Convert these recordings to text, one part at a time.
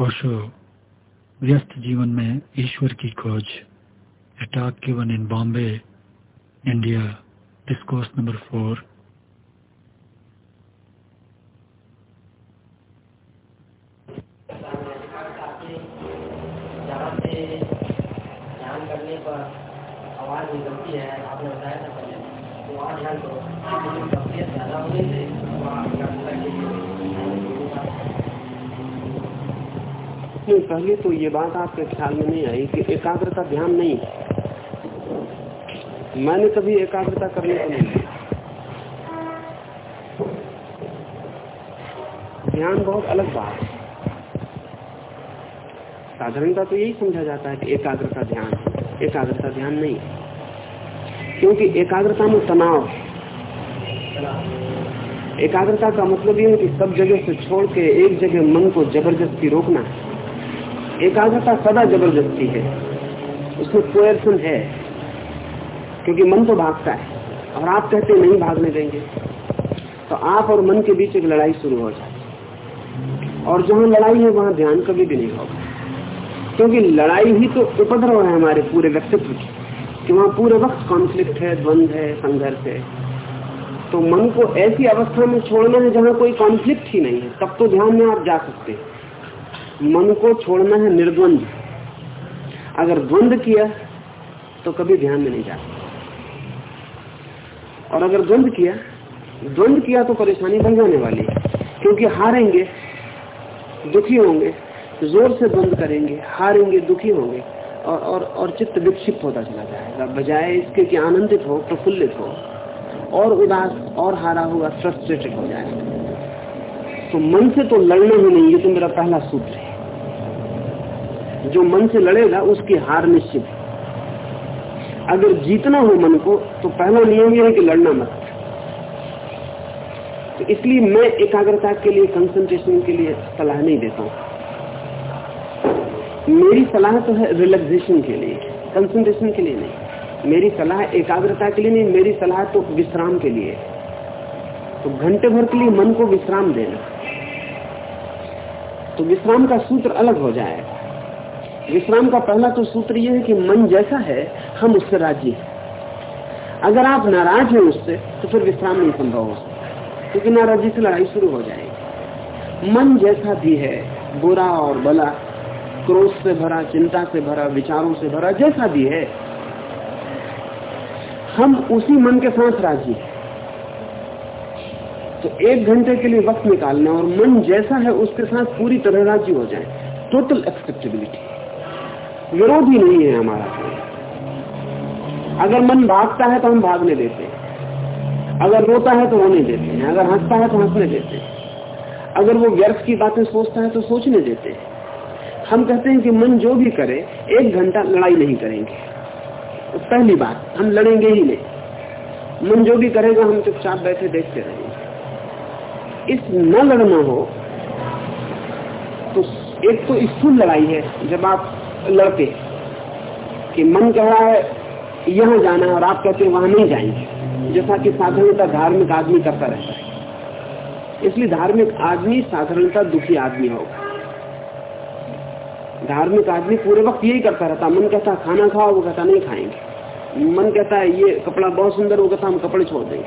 ओशो व्यस्त जीवन में ईश्वर की खोज अटैक के one in Bombay India discourse number four 1969 पहले तो ये बात आपके ख्याल में नहीं आई कि एकाग्रता ध्यान नहीं मैंने कभी एकाग्रता करने को नहीं ध्यान बहुत अलग बात है। साधारणता तो यही समझा जाता है कि एकाग्रता ध्यान एकाग्रता ध्यान नहीं क्योंकि एकाग्रता में तनाव एकाग्रता का मतलब ये है कि सब जगह से छोड़ के एक जगह मन को ज़बरदस्ती रोकना एकाग्रता सदा ज़बरदस्ती है। उसमें कोयर्सन है, क्योंकि मन तो भागता है, और आप कहते नहीं भागने देंगे। तो आप और मन के बीच एक लड़ाई शुरू हो जाती और जहाँ लड़ाई है, वहाँ ध्यान कभी भी नहीं होगा। क्योंकि लड़ाई ही तो उपद्रव है हमारे पूरे व्यक्तित्व की, कि वहाँ पूरे वक्त कॉन्फ्लिक्ट है, द्वंद है, संघर्ष है। तो मन को ऐसी अवस्था में छोड़ना है जहाँ कोई कॉन्फ्लिक्ट ही नहीं है। तब तो ध्यान में आप जा सकते हैं। मन को छोड़ना है निर्द्वंद। अगर द्वंद किया तो कभी ध्यान में नहीं जा और अगर द्वंद किया द्वंद किया तो परेशानी बन जाने वाली है, क्योंकि हारेंगे, दुखी होंगे, ज़ोर से द्वंद करेंगे, हारेंगे, दुखी होंगे, और और और चित्त विक्षिप्त होता चला जाएगा, बजाय इसके कि आनंदित हो, प्रफुल्लित हो, और उदास, और हारा हुआ फ्रस्ट्रेटेड हो जाएगा तो मन से तो लड़ना ही नहीं, ये तो मेरा पहला सूत्र है। जो मन से लड़ेगा, उसकी हार निश्चित अगर जीतना हो मन को तो पहला नियम यह है कि लड़ना मत। तो इसलिए मैं एकाग्रता के लिए कंसंट्रेशन के लिए सलाह नहीं देता हूँ। मेरी सलाह तो है रिलैक्सेशन के लिए कंसंट्रेशन के लिए नहीं। मेरी सलाह एकाग्रता के लिए नहीं, मेरी सलाह तो विश्राम के लिए। तो घंटे भर के लिए मन को विश्राम देना। तो विश्राम का सूत्र अलग हो जाएगा विश्राम का पहला तो सूत्र यह है कि मन जैसा है, हम उससे राज़ी हैं। अगर आप नाराज़ हैं उससे तो फिर विश्राम नहीं संभव हो सकता क्योंकि नाराजी से लड़ाई शुरू हो जाएगी। मन जैसा भी है, बुरा और भला, क्रोध से भरा, चिंता से भरा, विचारों से भरा, जैसा भी है, हम उसी मन के साथ राज़ी हैं। तो एक घंटे के लिए वक्त निकालना और मन जैसा है, उसके साथ पूरी तरह राज़ी हो जाए। टोटल एक्सेप्टेबिलिटी विरोध नहीं है हमारा। अगर मन भागता है तो हम भागने देते हैं। अगर रोता है तो रोने देते हैं। अगर हंसता है तो हंसने देते हैं। अगर वो व्यर्थ की बातें सोचता है तो सोचने देते हैं। हम कहते हैं कि मन जो भी करे, एक घंटा लड़ाई नहीं करेंगे। तो पहली बात, हम लड़ेंगे ही नहीं। मन जो भी करेगा, हम चुपचाप बैठे देखते रहेंगे। इस न लड़ना हो तो एक तो स्थूल लड़ाई है। जब आप लड़के, कि मन कह रहा है यहाँ जाना है और आप कहते हैं वहाँ नहीं जाएँगे। जैसा कि साधारणता धार्मिक आदमी करता रहता है। इसलिए धार्मिक आदमी साधारणता दुखी आदमी होगा। धार्मिक आदमी पूरे वक्त यही करता रहता मन कहता खाना खाओ, वो कहता नहीं खाएँगे। मन कहता है, ये कपड़ा बहुत सुंदर वो कहता हम कपड़े छोड़ देंगे।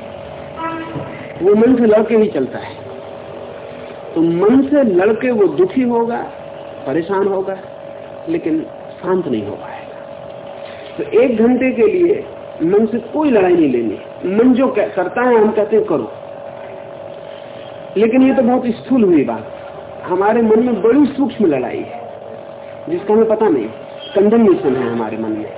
वो मन से लड़के ही चलता है। तो मन से लड़के वो दुखी होगा, परेशान होगा। लेकिन शांत नहीं हो पाएगा। तो एक घंटे के लिए मन से कोई लड़ाई नहीं लेनी। मन जो करता है, हम कहते हैं करो। लेकिन ये तो बहुत स्थूल हुई बात। हमारे मन में बड़ी सूक्ष्म लड़ाई है, जिसका हमें पता नहीं। कंडेमनेशन है हमारे मन में।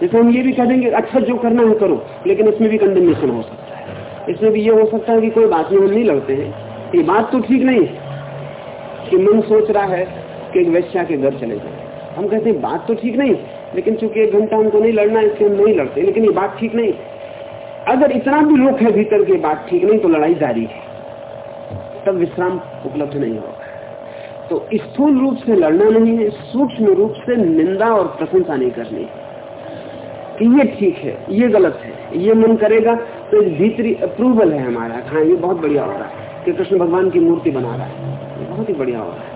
जैसे हम ये भी कह देंगे अच्छा जो करना है करो, लेकिन इसमें भी कंडेमनेशन हो सकता है। इसमें भी ये हो सकता है कि कोई बात नहीं हम नहीं लड़ते हैं। ये बात तो ठीक नहीं है कि मन सोच रहा है कि एक वैश्या के घर चले जाए। हम कहते हैं, बात तो ठीक नहीं, लेकिन चूँकि एक घंटा हमको नहीं लड़ना इसलिए हम नहीं लड़ते, लेकिन ये बात ठीक नहीं। अगर इतना भी लोग है भीतर की, बात ठीक नहीं तो लड़ाई जारी है। तब विश्राम उपलब्ध नहीं होगा। तो स्थूल रूप से लड़ना नहीं है, सूक्ष्म रूप से निंदा और प्रशंसा नहीं करनी कि ये ठीक है, ये गलत है, ये मन करेगा तो एक भीतरी अप्रूवल है हमारा। हाँ ये बहुत बढ़िया हो रहा है, कि कृष्ण भगवान की मूर्ति बना रहा है। बहुत ही बढ़िया हो रहा है।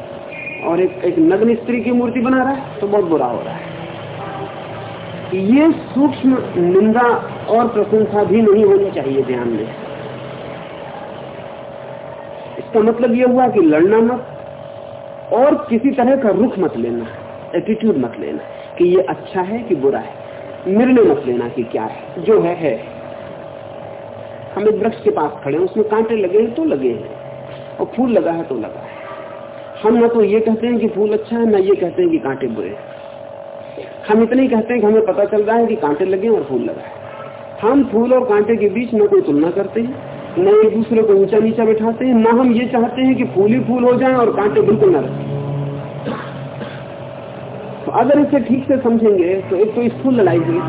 और एक एक नग्न स्त्री की मूर्ति बना रहा है तो बहुत बुरा हो रहा है। ये सूक्ष्म निंदा और प्रशंसा भी नहीं होनी चाहिए ध्यान में। इसका मतलब यह हुआ कि लड़ना मत, और किसी तरह का रुख मत लेना एटीट्यूड मत लेना, कि ये अच्छा है कि बुरा है। निर्णय मत लेना कि क्या है, जो है है। हम एक वृक्ष के पास खड़े हैं, उसमें कांटे लगे हैं तो लगे हैं, और फूल लगा है तो लगा है। हम ना तो ये कहते हैं कि फूल अच्छा है ना ये कहते हैं कि कांटे बुरे हम इतने ही कहते हैं कि हमें पता चल रहा है कि कांटे लगे और फूल लगा है। हम फूल और कांटे के बीच न कोई तुलना करते हैं, न एक दूसरे को ऊँचा नीचा बैठाते हैं, न हम ये चाहते हैं कि फूल ही फूल हो जाए और कांटे बिल्कुल न रहे तो अगर इसे ठीक से समझेंगे तो एक तो स्थूल लड़ाई हुई,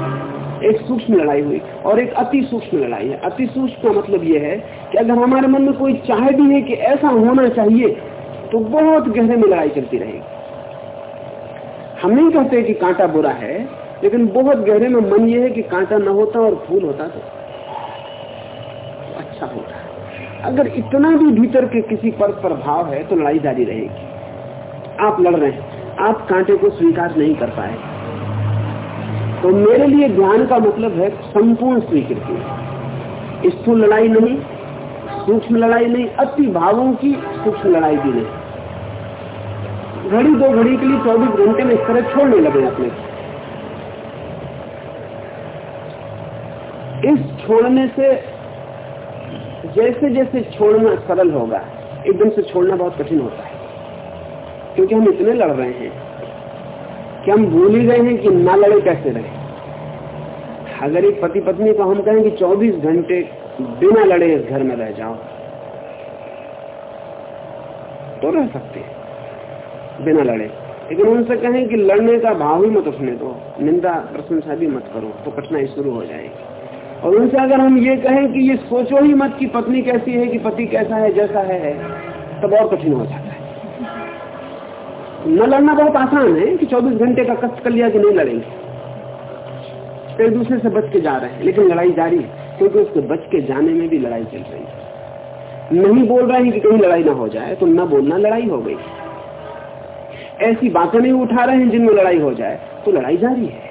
एक सूक्ष्म लड़ाई हुई और एक अति सूक्ष्म लड़ाई है। अति सूक्ष्म का मतलब यह है कि अगर हमारे मन में कोई चाह भी है कि ऐसा होना चाहिए तो बहुत गहरे में लड़ाई चलती रहेगी। हम नहीं कहते कि कांटा बुरा है लेकिन बहुत गहरे में मन ये है कि कांटा न होता और फूल होता तो, अच्छा होता। अगर इतना भी भीतर के किसी पर भाव है तो लड़ाई जारी रहेगी। आप लड़ रहे हैं आप कांटे को स्वीकार नहीं कर पाए। तो मेरे लिए ध्यान का मतलब है संपूर्ण स्वीकृति। स्थूल लड़ाई नहीं सूक्ष्म लड़ाई नहीं अति भावों की सूक्ष्म लड़ाई भी नहीं। घड़ी, दो घड़ी के लिए चौबीस घंटे में इस तरह छोड़ने लगे अपने। इस छोड़ने से, जैसे जैसे छोड़ना सरल होगा, एकदम से छोड़ना बहुत कठिन होता है। क्योंकि हम इतने लड़ रहे हैं कि हम भूल ही गए हैं कि ना लड़े कैसे रहे। अगर एक पति पत्नी को हम कहें कि 24 घंटे बिना लड़े इस घर में रह जाओ तो रह सकते हैं। बिना लड़े। लेकिन उनसे कहें कि लड़ने का भाव ही मत उठने दो। निंदा प्रशंसा भी मत करो तो कठिनाई शुरू हो जाएगी। और उनसे अगर हम ये कहें कि ये सोचो ही मत कि पत्नी कैसी है, कि पति कैसा है, जैसा है, तब और कठिन हो जाता है। न लड़ना बहुत आसान है कि 24 घंटे का कष्ट कर लिया कि नहीं लड़ेंगे। एक दूसरे से बच के जा रहे हैं, लेकिन लड़ाई जारी है, क्योंकि उसके बच के जाने में भी लड़ाई चल रही है। नहीं बोल रहे हैं कि कहीं लड़ाई ना हो जाए तो न बोलना लड़ाई हो गई। ऐसी बातें नहीं उठा रहे हैं जिनमें लड़ाई हो जाए तो लड़ाई जारी है।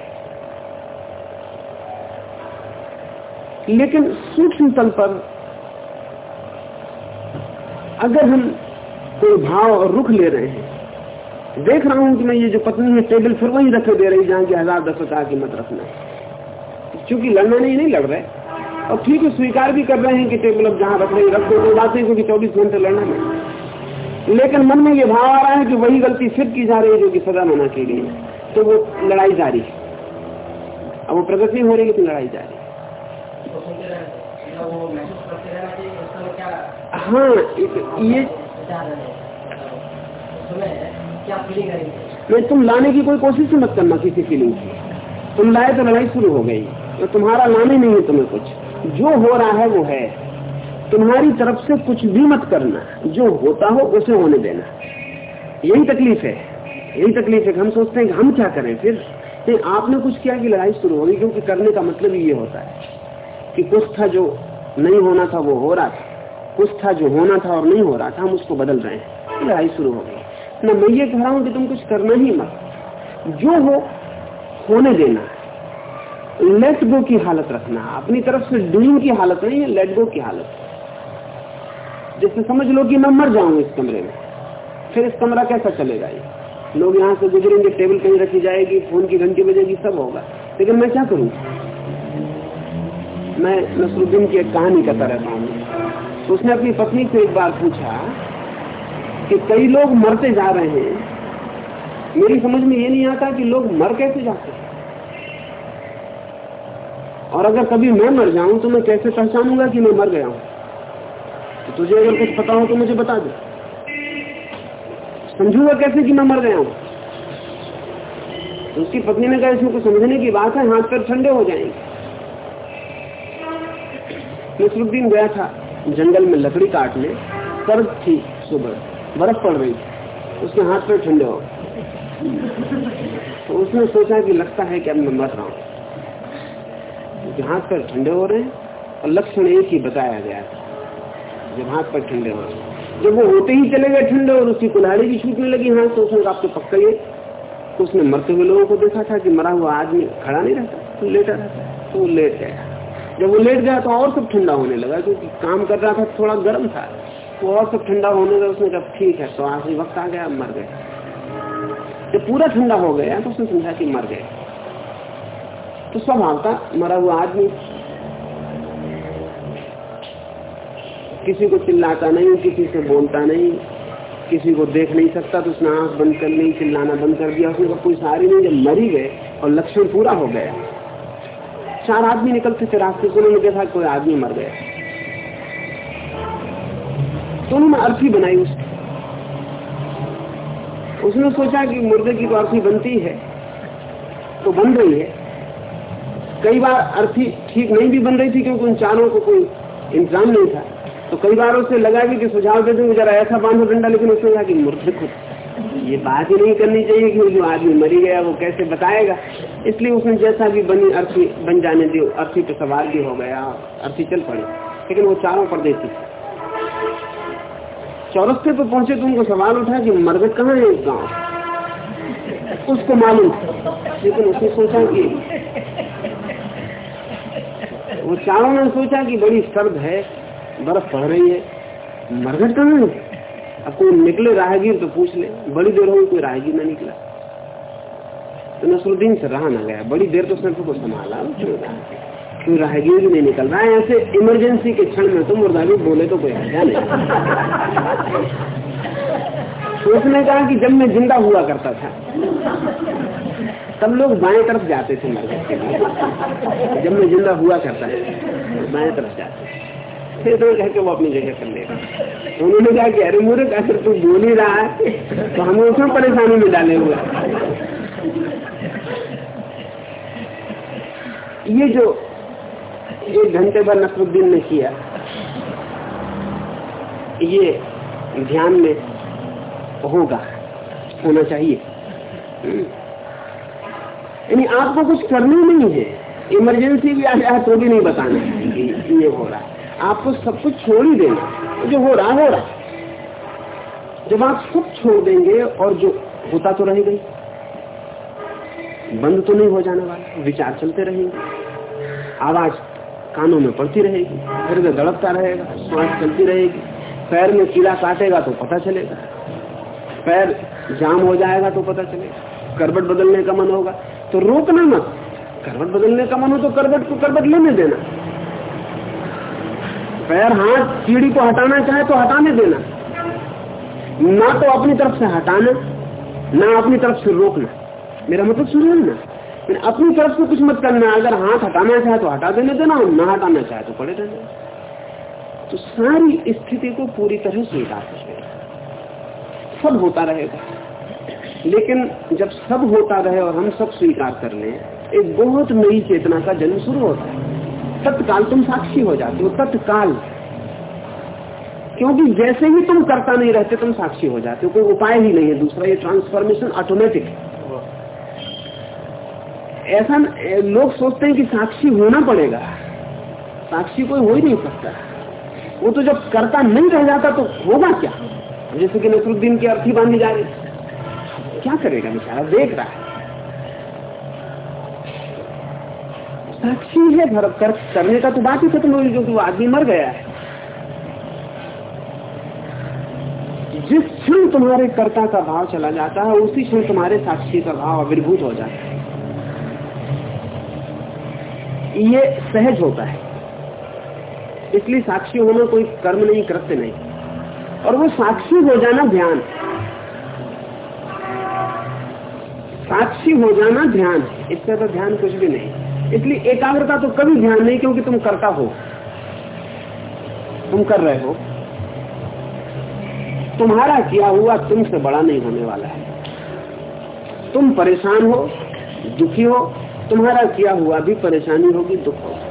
लेकिन सूक्ष्म तल पर अगर हम कोई भाव और रुख ले रहे हैं, देख रहा हूँ कि मैं ये जो पत्नी है, टेबल फिर वही रखे दे रही, जहाँ की हज़ार दस हज़ार की मत रखना। क्योंकि लड़ना नहीं नहीं लड़ रहे। और ठीक है, स्वीकार भी कर रहे हैं कि टेबल अब जहाँ रख रही, रख दो बातें क्योंकि चौबीस घंटे लड़ना नहीं। लेकिन मन में ये भाव आ रहा है कि वही गलती फिर की जा रही है जो कि सजा मना की गई है। तो वो लड़ाई जारी है। अब वो प्रगति हो रही है तो लड़ाई जारी है। हाँ ये मैं तुम लाने की कोई कोशिश मत करना किसी फीलिंग की। तुम लाए तो लड़ाई शुरू हो गई। तो तुम्हारा लाने नहीं है तुम्हें कुछ। जो हो रहा है वो है। तुम्हारी तरफ़ से कुछ भी मत करना। जो होता हो उसे होने देना। यही तकलीफ़ है। यही तकलीफ़ है हम सोचते हैं कि हम क्या करें फिर। नहीं, आपने कुछ किया कि लड़ाई शुरू होगी क्योंकि करने का मतलब ये होता है कि कुछ था जो नहीं होना था, वो हो रहा था। कुछ था जो होना था और नहीं हो रहा था, हम उसको बदल रहे हैं। लड़ाई शुरू हो गई। न, मैं ये कह रहा हूँ कि तुम कुछ करना ही मत। जो हो, होने देना। लेट गो की हालत रखना। अपनी तरफ़ से डूइंग की हालत नहीं है लेट गो की हालत। जैसे समझ लो कि मैं मर जाऊँ इस कमरे में। फिर इस कमरा कैसा चलेगा ये? लोग यहाँ से गुजरेंगे, टेबल कहीं रखी जाएगी, फ़ोन की घंटी बजेगी, सब होगा। लेकिन मैं क्या करूँ? मैं नसरुद्दीन की एक कहानी करता रहता हूँ। तो उसने अपनी पत्नी से एक बार पूछा कि कई लोग मरते जा रहे हैं। मेरी समझ में ये नहीं आता कि लोग मर कैसे जाते हैं। और अगर कभी मैं मर जाऊँ तो मैं कैसे पहचानूँगा कि मैं मर गया हूँ? तो तुझे अगर कुछ पता हो तो मुझे बता दे। समझूँगा कैसे कि मैं मर गया हूँ? तो उसकी पत्नी ने कहा, इसमें कुछ समझने की बात है, हाथ पैर ठंडे हो जाएँगे। नसरुद्दीन गया था जंगल में लकड़ी काटने, सर्द थी सुबह, बर्फ़ पड़ रही थी, उसके हाथ पे ठंडे हो तो उसने सोचा कि लगता है कि अब मैं मर रहा हूँ। हाथ पर ठंडे हो रहे हैं और लक्षण एक ही बताया गया था। जब हाथ पर ठंडे हो जब वो होते ही चले गए ठंडे और उसकी कुल्हाड़ी भी छूटने लगी हाथ तो उसने आपको पक्का ये तो उसने मरते हुए लोगों को देखा था कि मरा हुआ आदमी खड़ा नहीं रहता तो लेटा रहता तो वो लेट गया। जब वो लेट गया तो और सब ठंडा होने लगा, क्योंकि काम कर रहा था, थोड़ा गर्म था तो और सब ठंडा होने लगा, उसने कहा, ठीक है तो आखिरी वक्त आ गया मर गए। जब पूरा ठंडा हो गया तो उसने समझा कि मर गए। तो स्वभाव था, मरा हुआ आदमी किसी को चिल्लाता नहीं, किसी से बोलता नहीं, किसी को देख नहीं सकता तो उसने आँख बंद कर ली, चिल्लाना बंद कर दिया, उसने कोई सारी नहीं, जब मरी गए और लक्षण पूरा हो गया। चार आदमी निकलते थे रास्ते से, उन्होंने देखा, कोई आदमी मर गया। तो उन्होंने अर्थी बनाई उसकी उसने सोचा कि मुर्दे की तो अर्थी बनती है तो बन रही है। कई बार अर्थी ठीक नहीं भी बन रही थी, क्योंकि उन चारों को कोई इंतज़ाम नहीं था। तो कई बार उसे लगा कि सुझाव दे दूँगा जरा ऐसा बांधो डंडा, लेकिन उसने कहा कि मुर्दे को ये बात ही नहीं करनी चाहिए कि जो आदमी मरी गया, वो कैसे बताएगा। इसलिए उसने जैसा भी बनी अर्थी बन जाने दी अर्थी पे सवार भी हो गया, अर्थी चल पड़ी। लेकिन वो चारों पर देती। चौरस्ते पर पहुँचे तो उनको सवाल उठा कि मरगत कहाँ है उस गाँव? उसको मालूम लेकिन उसने सोचा कि वो चारों ने सोचा कि बड़ी सर्द है। बर्फ़ पड़ रही है। मरघट कहाँ है? अब कोई निकले राहगीर तो पूछ ले। बड़ी देर हो कोई राहगीर ना निकला। तो नसरुद्दीन से रहा ना गया। बड़ी देर तो उसने को संभाला। कोई राहगीर नहीं निकल रहा? है ऐसे इमरजेंसी के क्षण में तो मुर्दा भी बोले तो कोई आया नहीं। तो उसने कहा कि जब मैं ज़िंदा हुआ करता था, तब लोग बाएँ तरफ़ जाते थे मरघट के लिए जब मैं ज़िंदा हुआ करता था, बाएँ तरफ़ जाते थे। फिर तो कह के वो अपनी जगह कर लेगा। उन्होंने कहा कि अरे मूर्ख, अगर तू बोल ही रहा है तो हमें उसमें परेशानी में डाले हुए ये जो एक घंटे भर नसरुद्दीन ने किया, ये ध्यान में होगा, होना चाहिए। यानी आपको कुछ करना नहीं है। इमरजेंसी भी आ जाए तो भी नहीं बताना ये हो रहा है। आपको सब कुछ छोड़ ही देना जो हो रहा हो रहा जब आप सब छोड़ देंगे और जो होता तो रहेगा बंद तो नहीं हो जाने वाला, विचार चलते रहेंगे। आवाज़ कानों में पड़ती रहेगी हृदय दड़पता रहेगा, श्वास चलती रहेगी। पैर में कीड़ा काटेगा तो पता चलेगा। पैर जाम हो जाएगा तो पता चलेगा। करबट बदलने का मन होगा। तो रोकना मत। करबट बदलने का मन हो तो करबट को करबट लेने देना। पैर हाथ कीड़ी को हटाना चाहे तो हटाने देना। ना तो अपनी तरफ़ से हटाना, ना अपनी तरफ़ से रोकना। मेरा मतलब सुनिए ना? अपनी तरफ़ से कुछ मत करना। अगर हाथ हटाना चाहे तो हटा देने देना और ना हटाना चाहे तो पड़े रहना। तो सारी स्थिति को पूरी तरह स्वीकार कर सब होता रहेगा। लेकिन जब सब होता रहे और हम सब स्वीकार कर लें, एक बहुत नई चेतना का जन्म शुरू होता है। तत्काल तुम साक्षी हो जाते हो, तत्काल। क्योंकि जैसे ही तुम करता नहीं रहते, तुम साक्षी हो जाते हो। कोई उपाय ही नहीं है दूसरा, ये ट्रांसफॉर्मेशन ऑटोमेटिक ऐसा लोग सोचते हैं कि साक्षी होना पड़ेगा। साक्षी कोई हो ही नहीं सकता। वो तो जब करता नहीं रह जाता तो होगा क्या? जैसे कि नसरुद्दीन की अर्थी बांधी जा रही क्या करेगा बेचारा? देख रहा है। साक्षी है भरत कर, करने का तो बात ही खत्म होगी क्योंकि वो आदमी मर गया है। जिस क्षण तुम्हारे कर्ता का भाव चला जाता है उसी क्षण तुम्हारे साक्षी का भाव अविर्भूत हो जाता है। ये सहज होता है। इसलिए साक्षी होना कोई कर्म नहीं कृत्य नहीं। और वो साक्षी हो जाना ध्यान। साक्षी हो जाना ध्यान। इससे तो ध्यान कुछ भी नहीं। इसलिए एकाग्रता तो कभी ध्यान नहीं क्योंकि तुम करता हो। तुम कर रहे हो। तुम्हारा किया हुआ तुमसे बड़ा नहीं होने वाला है। तुम परेशान हो, दुखी हो, तुम्हारा किया हुआ भी परेशानी होगी, दुख होगा।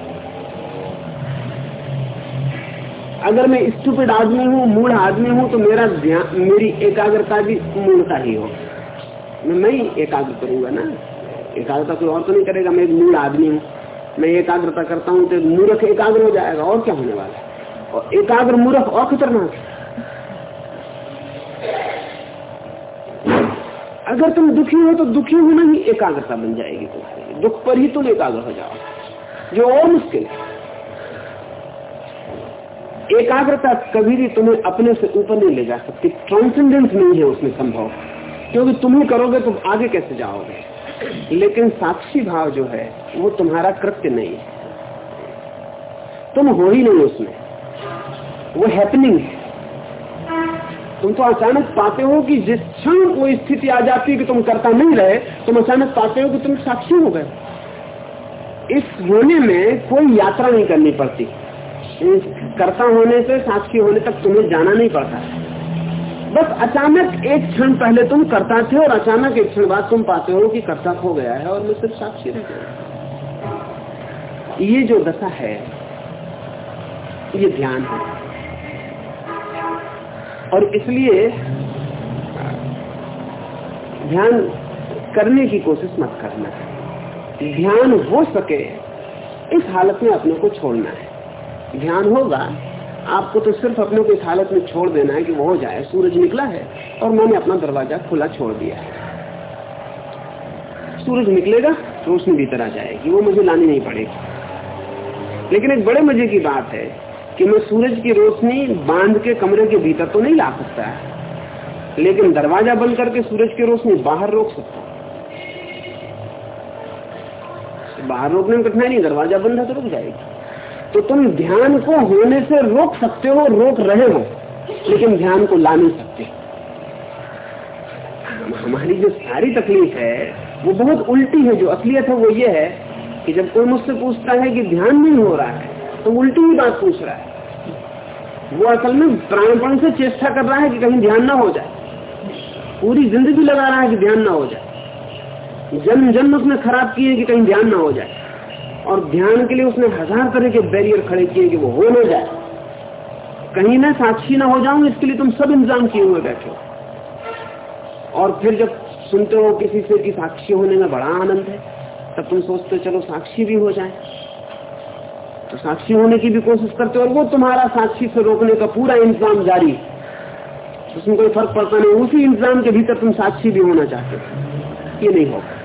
अगर मैं स्टूपिड आदमी हूँ, मूढ़ आदमी हूँ तो मेरा ध्यान, मेरी एकाग्रता भी मूढ़ता ही हो मैं ही एकाग्र करूँगा ना। एकाग्रता कोई और तो नहीं करेगा? मैं एक मूल आदमी हूँ। मैं एकाग्रता करता हूँ तो मूर्ख एकाग्र हो जाएगा। और क्या होने वाला है? और एकाग्र मूर्ख और खतरनाक अगर तुम दुखी हो तो दुखी होना ही एकाग्रता बन जाएगी तुम्हारी दुख पर ही तुम एकाग्र हो जाओ जो और मुश्किल है। एकाग्रता कभी भी तुम्हें अपने से ऊपर नहीं ले जा सकती। ट्रांसेंडेंस नहीं है उसमें संभव। क्योंकि तुम ही करोगे, तुम आगे कैसे जाओगे? लेकिन साक्षी भाव जो है, वो तुम्हारा कृत्य नहीं है। तुम हो ही नहीं उसमें। वो हैपनिंग है। तुम तो अचानक पाते हो कि जिस क्षण वो स्थिति आ जाती है कि तुम करता नहीं रहे, तुम अचानक पाते हो कि तुम साक्षी हो गए। इस होने में कोई यात्रा नहीं करनी पड़ती। कर्ता होने से, साक्षी होने तक तुम्हें जाना नहीं पड़ता। बस अचानक एक क्षण पहले तुम करता थे और अचानक एक क्षण बाद तुम पाते हो कि कर्ता खो गया है और मैं सिर्फ़ साक्षी रह गया ये जो दशा है, ये ध्यान है। और इसलिए ध्यान करने की कोशिश मत करना। है ध्यान हो सके, इस हालत में अपने को छोड़ना है। ध्यान होगा आपको तो सिर्फ़ अपने को इस हालत में छोड़ देना है कि वो हो जाए। सूरज निकला है और मैंने अपना दरवाज़ा खुला छोड़ दिया है। सूरज निकलेगा रोशनी भीतर आ जाएगी, वो मुझे लानी नहीं पड़ेगी। लेकिन एक बड़े मज़े की बात है कि मैं सूरज की रोशनी बाँध के कमरे के भीतर तो नहीं ला सकता है, लेकिन दरवाज़ा बंद करके सूरज की रोशनी बाहर रोक सकता बाहर रोकने में कठिनाई नहीं, दरवाज़ा बंद है तो रुक जाएगी। तो तुम ध्यान को होने से रोक सकते हो, रोक रहे हो, लेकिन ध्यान को ला नहीं सकते। हमारी जो सारी तकलीफ़ है, वो बहुत उल्टी है, जो असलियत है वो ये है कि जब कोई मुझसे पूछता है कि ध्यान नहीं हो रहा है तो उल्टी ही बात पूछ रहा है। वो असल में प्राणपण से चेष्टा कर रहा है कि कहीं ध्यान ना हो जाए। पूरी ज़िंदगी लगा रहा है कि ध्यान ना हो जाए। जन्म जन्म उसने खराब किए कि कहीं ध्यान ना हो जाए। और ध्यान के लिए उसने हज़ार तरह के बैरियर खड़े किए कि वो हो ना जाए। कहीं मैं साक्षी ना हो जाऊँ, इसके लिए तुम सब इंतज़ाम किए हुए बैठे हो। और फिर जब सुनते हो किसी से कि साक्षी होने में बड़ा आनंद है, तब तुम सोचते हो, चलो साक्षी भी हो जाए। तो साक्षी होने की भी कोशिश करते हो और वो तुम्हारा साक्षी से रोकने का पूरा इंतज़ाम जारी। उसमें कोई फ़र्क पड़ता नहीं, उसी इंतज़ाम के भीतर तुम साक्षी भी होना चाहते हो। ये नहीं होगा।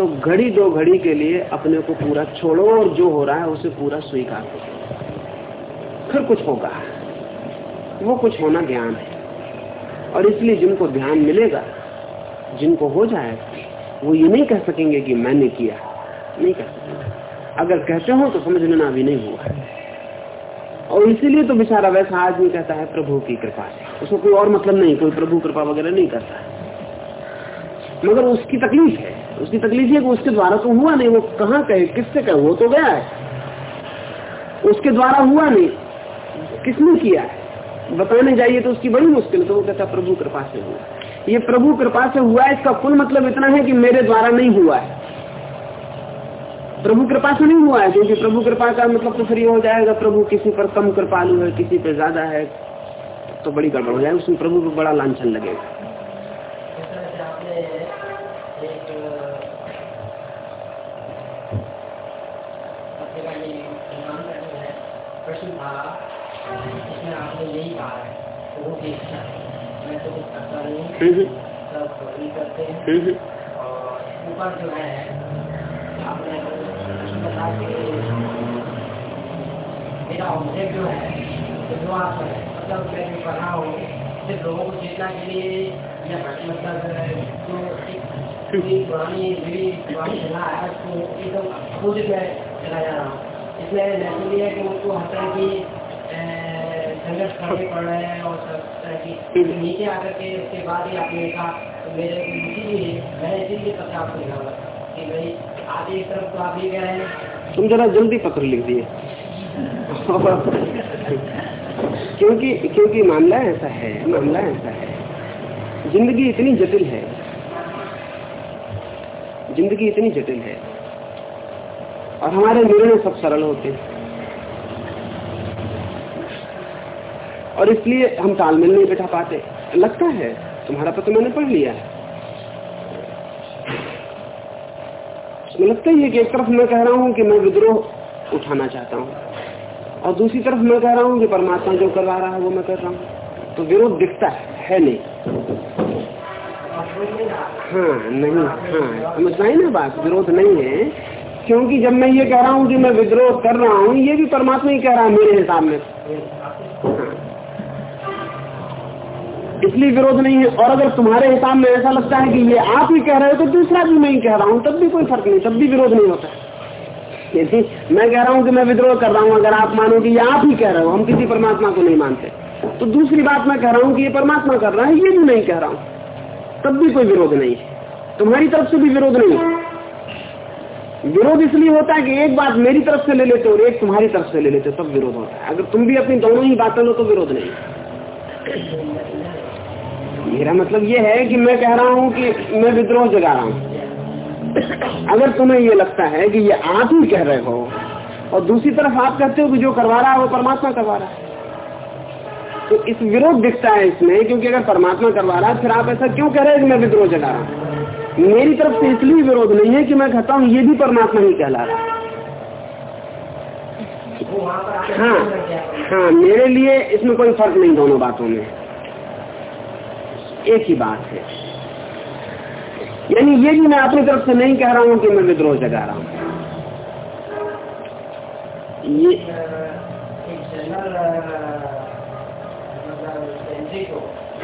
तो घड़ी दो घड़ी के लिए अपने को पूरा छोड़ो और जो हो रहा है उसे पूरा स्वीकार करो। फिर कुछ होगा। वो कुछ होना ज्ञान है। और इसलिए जिनको ध्यान मिलेगा, जिनको हो जाएगा, वो ये नहीं कह सकेंगे कि मैंने किया। नहीं कह सकेंगे। अगर कहते हो तो समझ लेना अभी नहीं हुआ और इसीलिए तो बेचारा वैसा आदमी कहता है, प्रभु की कृपा से। उसको कोई और मतलब नहीं, कोई प्रभु कृपा वगैरह नहीं करता। मगर उसकी तकलीफ़ है। उसकी तकलीफ़ है कि उसके द्वारा तो हुआ नहीं, वो कहाँ कहे, किससे कहे? वो तो गया है। उसके द्वारा हुआ नहीं। किसने किया है? बताने जाइए तो उसकी बड़ी मुश्किल तो वो कहता, प्रभु कृपा से हुआ ये प्रभु कृपा से हुआ है, इसका कुल मतलब इतना है कि मेरे द्वारा नहीं हुआ है। प्रभु कृपा से नहीं हुआ है, क्योंकि प्रभु कृपा का मतलब तो फिर हो जाएगा, प्रभु किसी पर कम कृपालु है, किसी पर ज़्यादा है तो बड़ी गड़बड़ हो जाएगी, उसमें प्रभु को बड़ा लाछन लगेगा। प्रश्न था इसमें आपने यही कहा है प्रभु की इच्छा मैं तो कुछ करता नहीं सब वही करते हैं और ऊपर जो है आपने बता मेरा ऑब्जेक्ट जो है जो आप मतलब मैं जो पढ़ा हो सिर्फ़ लोगों को चेतना के लिए या मतलब जो पुरानी मेरी पुरानी चला है उसको एकदम अपोजिट में चला जा रहा हूँ इसमें नेचुरली है कि हर तरह की संघर्ष करने पड़ रहे हैं और सब तरह की नीचे आकर के उसके बाद ही आपने कहा मेरे इसीलिए मैंने इसीलिए पत्र आपको लिखा कि भाई आगे तरफ़ तो आप ये कह रहे हैं तुम जरा जल्दी पत्र लिख दिए क्योंकि क्योंकि मामला ऐसा है मामला ऐसा है ज़िंदगी इतनी जटिल है ज़िंदगी इतनी जटिल है और हमारे निर्णय सब सरल होते हैं। और इसलिए हम तालमेल नहीं बैठा पाते। लगता है तुम्हारा पत्र मैंने पढ़ लिया है। लगता ही है कि एक तरफ़ मैं कह रहा हूँ कि मैं विद्रोह उठाना चाहता हूँ और दूसरी तरफ़ मैं कह रहा हूँ कि परमात्मा जो करवा रहा है वो मैं कर रहा हूँ। तो विरोध दिखता है, है नहीं? हाँ नहीं हाँ। समझ पाए ना बात? विरोध नहीं है। क्योंकि जब मैं ये कह रहा हूँ कि मैं विद्रोह कर रहा हूँ, ये भी परमात्मा ही कह रहा है मेरे हिसाब में। इसलिए विरोध नहीं है। और अगर तुम्हारे हिसाब में ऐसा लगता है कि ये आप ही कह रहे हो तो दूसरा भी मैं ही कह रहा हूँ, तब भी कोई फ़र्क नहीं, तब भी विरोध नहीं होता। यदि मैं कह रहा हूँ कि मैं विद्रोह कर रहा हूँ, अगर आप मानो कि ये आप ही कह रहे हो, हम किसी परमात्मा को नहीं मानते। तो दूसरी बात मैं कह रहा हूँ कि ये परमात्मा कर रहा है, ये भी नहीं कह रहा हूँ, तब भी कोई विरोध नहीं है। तुम्हारी तरफ़ से भी विरोध नहीं है। विरोध इसलिए होता है कि एक बात मेरी तरफ़ से ले लेते हो और एक तुम्हारी तरफ़ से ले लेते हो तब विरोध होता है। अगर तुम भी अपनी दोनों ही बातें लो तो विरोध नहीं। मेरा मतलब ये है कि मैं कह रहा हूँ कि मैं विद्रोह जगा रहा हूँ। अगर तुम्हें ये लगता है कि ये आप ही कह रहे हो, और दूसरी तरफ़ आप कहते हो कि जो करवा रहा है वो परमात्मा करवा रहा है। तो इस विरोध दिखता है इसमें, क्योंकि अगर परमात्मा करवा रहा है, फिर आप ऐसा क्यों कह रहे हैं कि मैं विद्रोह जगा रहा हूँ? मेरी तरफ़ से इसलिए विरोध नहीं है कि मैं कहता हूँ, ये भी परमात्मा ही कहला रहा हाँ। हाँ मेरे लिए इसमें कोई फ़र्क नहीं दोनों बातों में। एक ही बात है। यानी ये भी मैं अपनी तरफ़ से नहीं कह रहा हूँ कि मैं विद्रोह जगा रहा हूँ। ये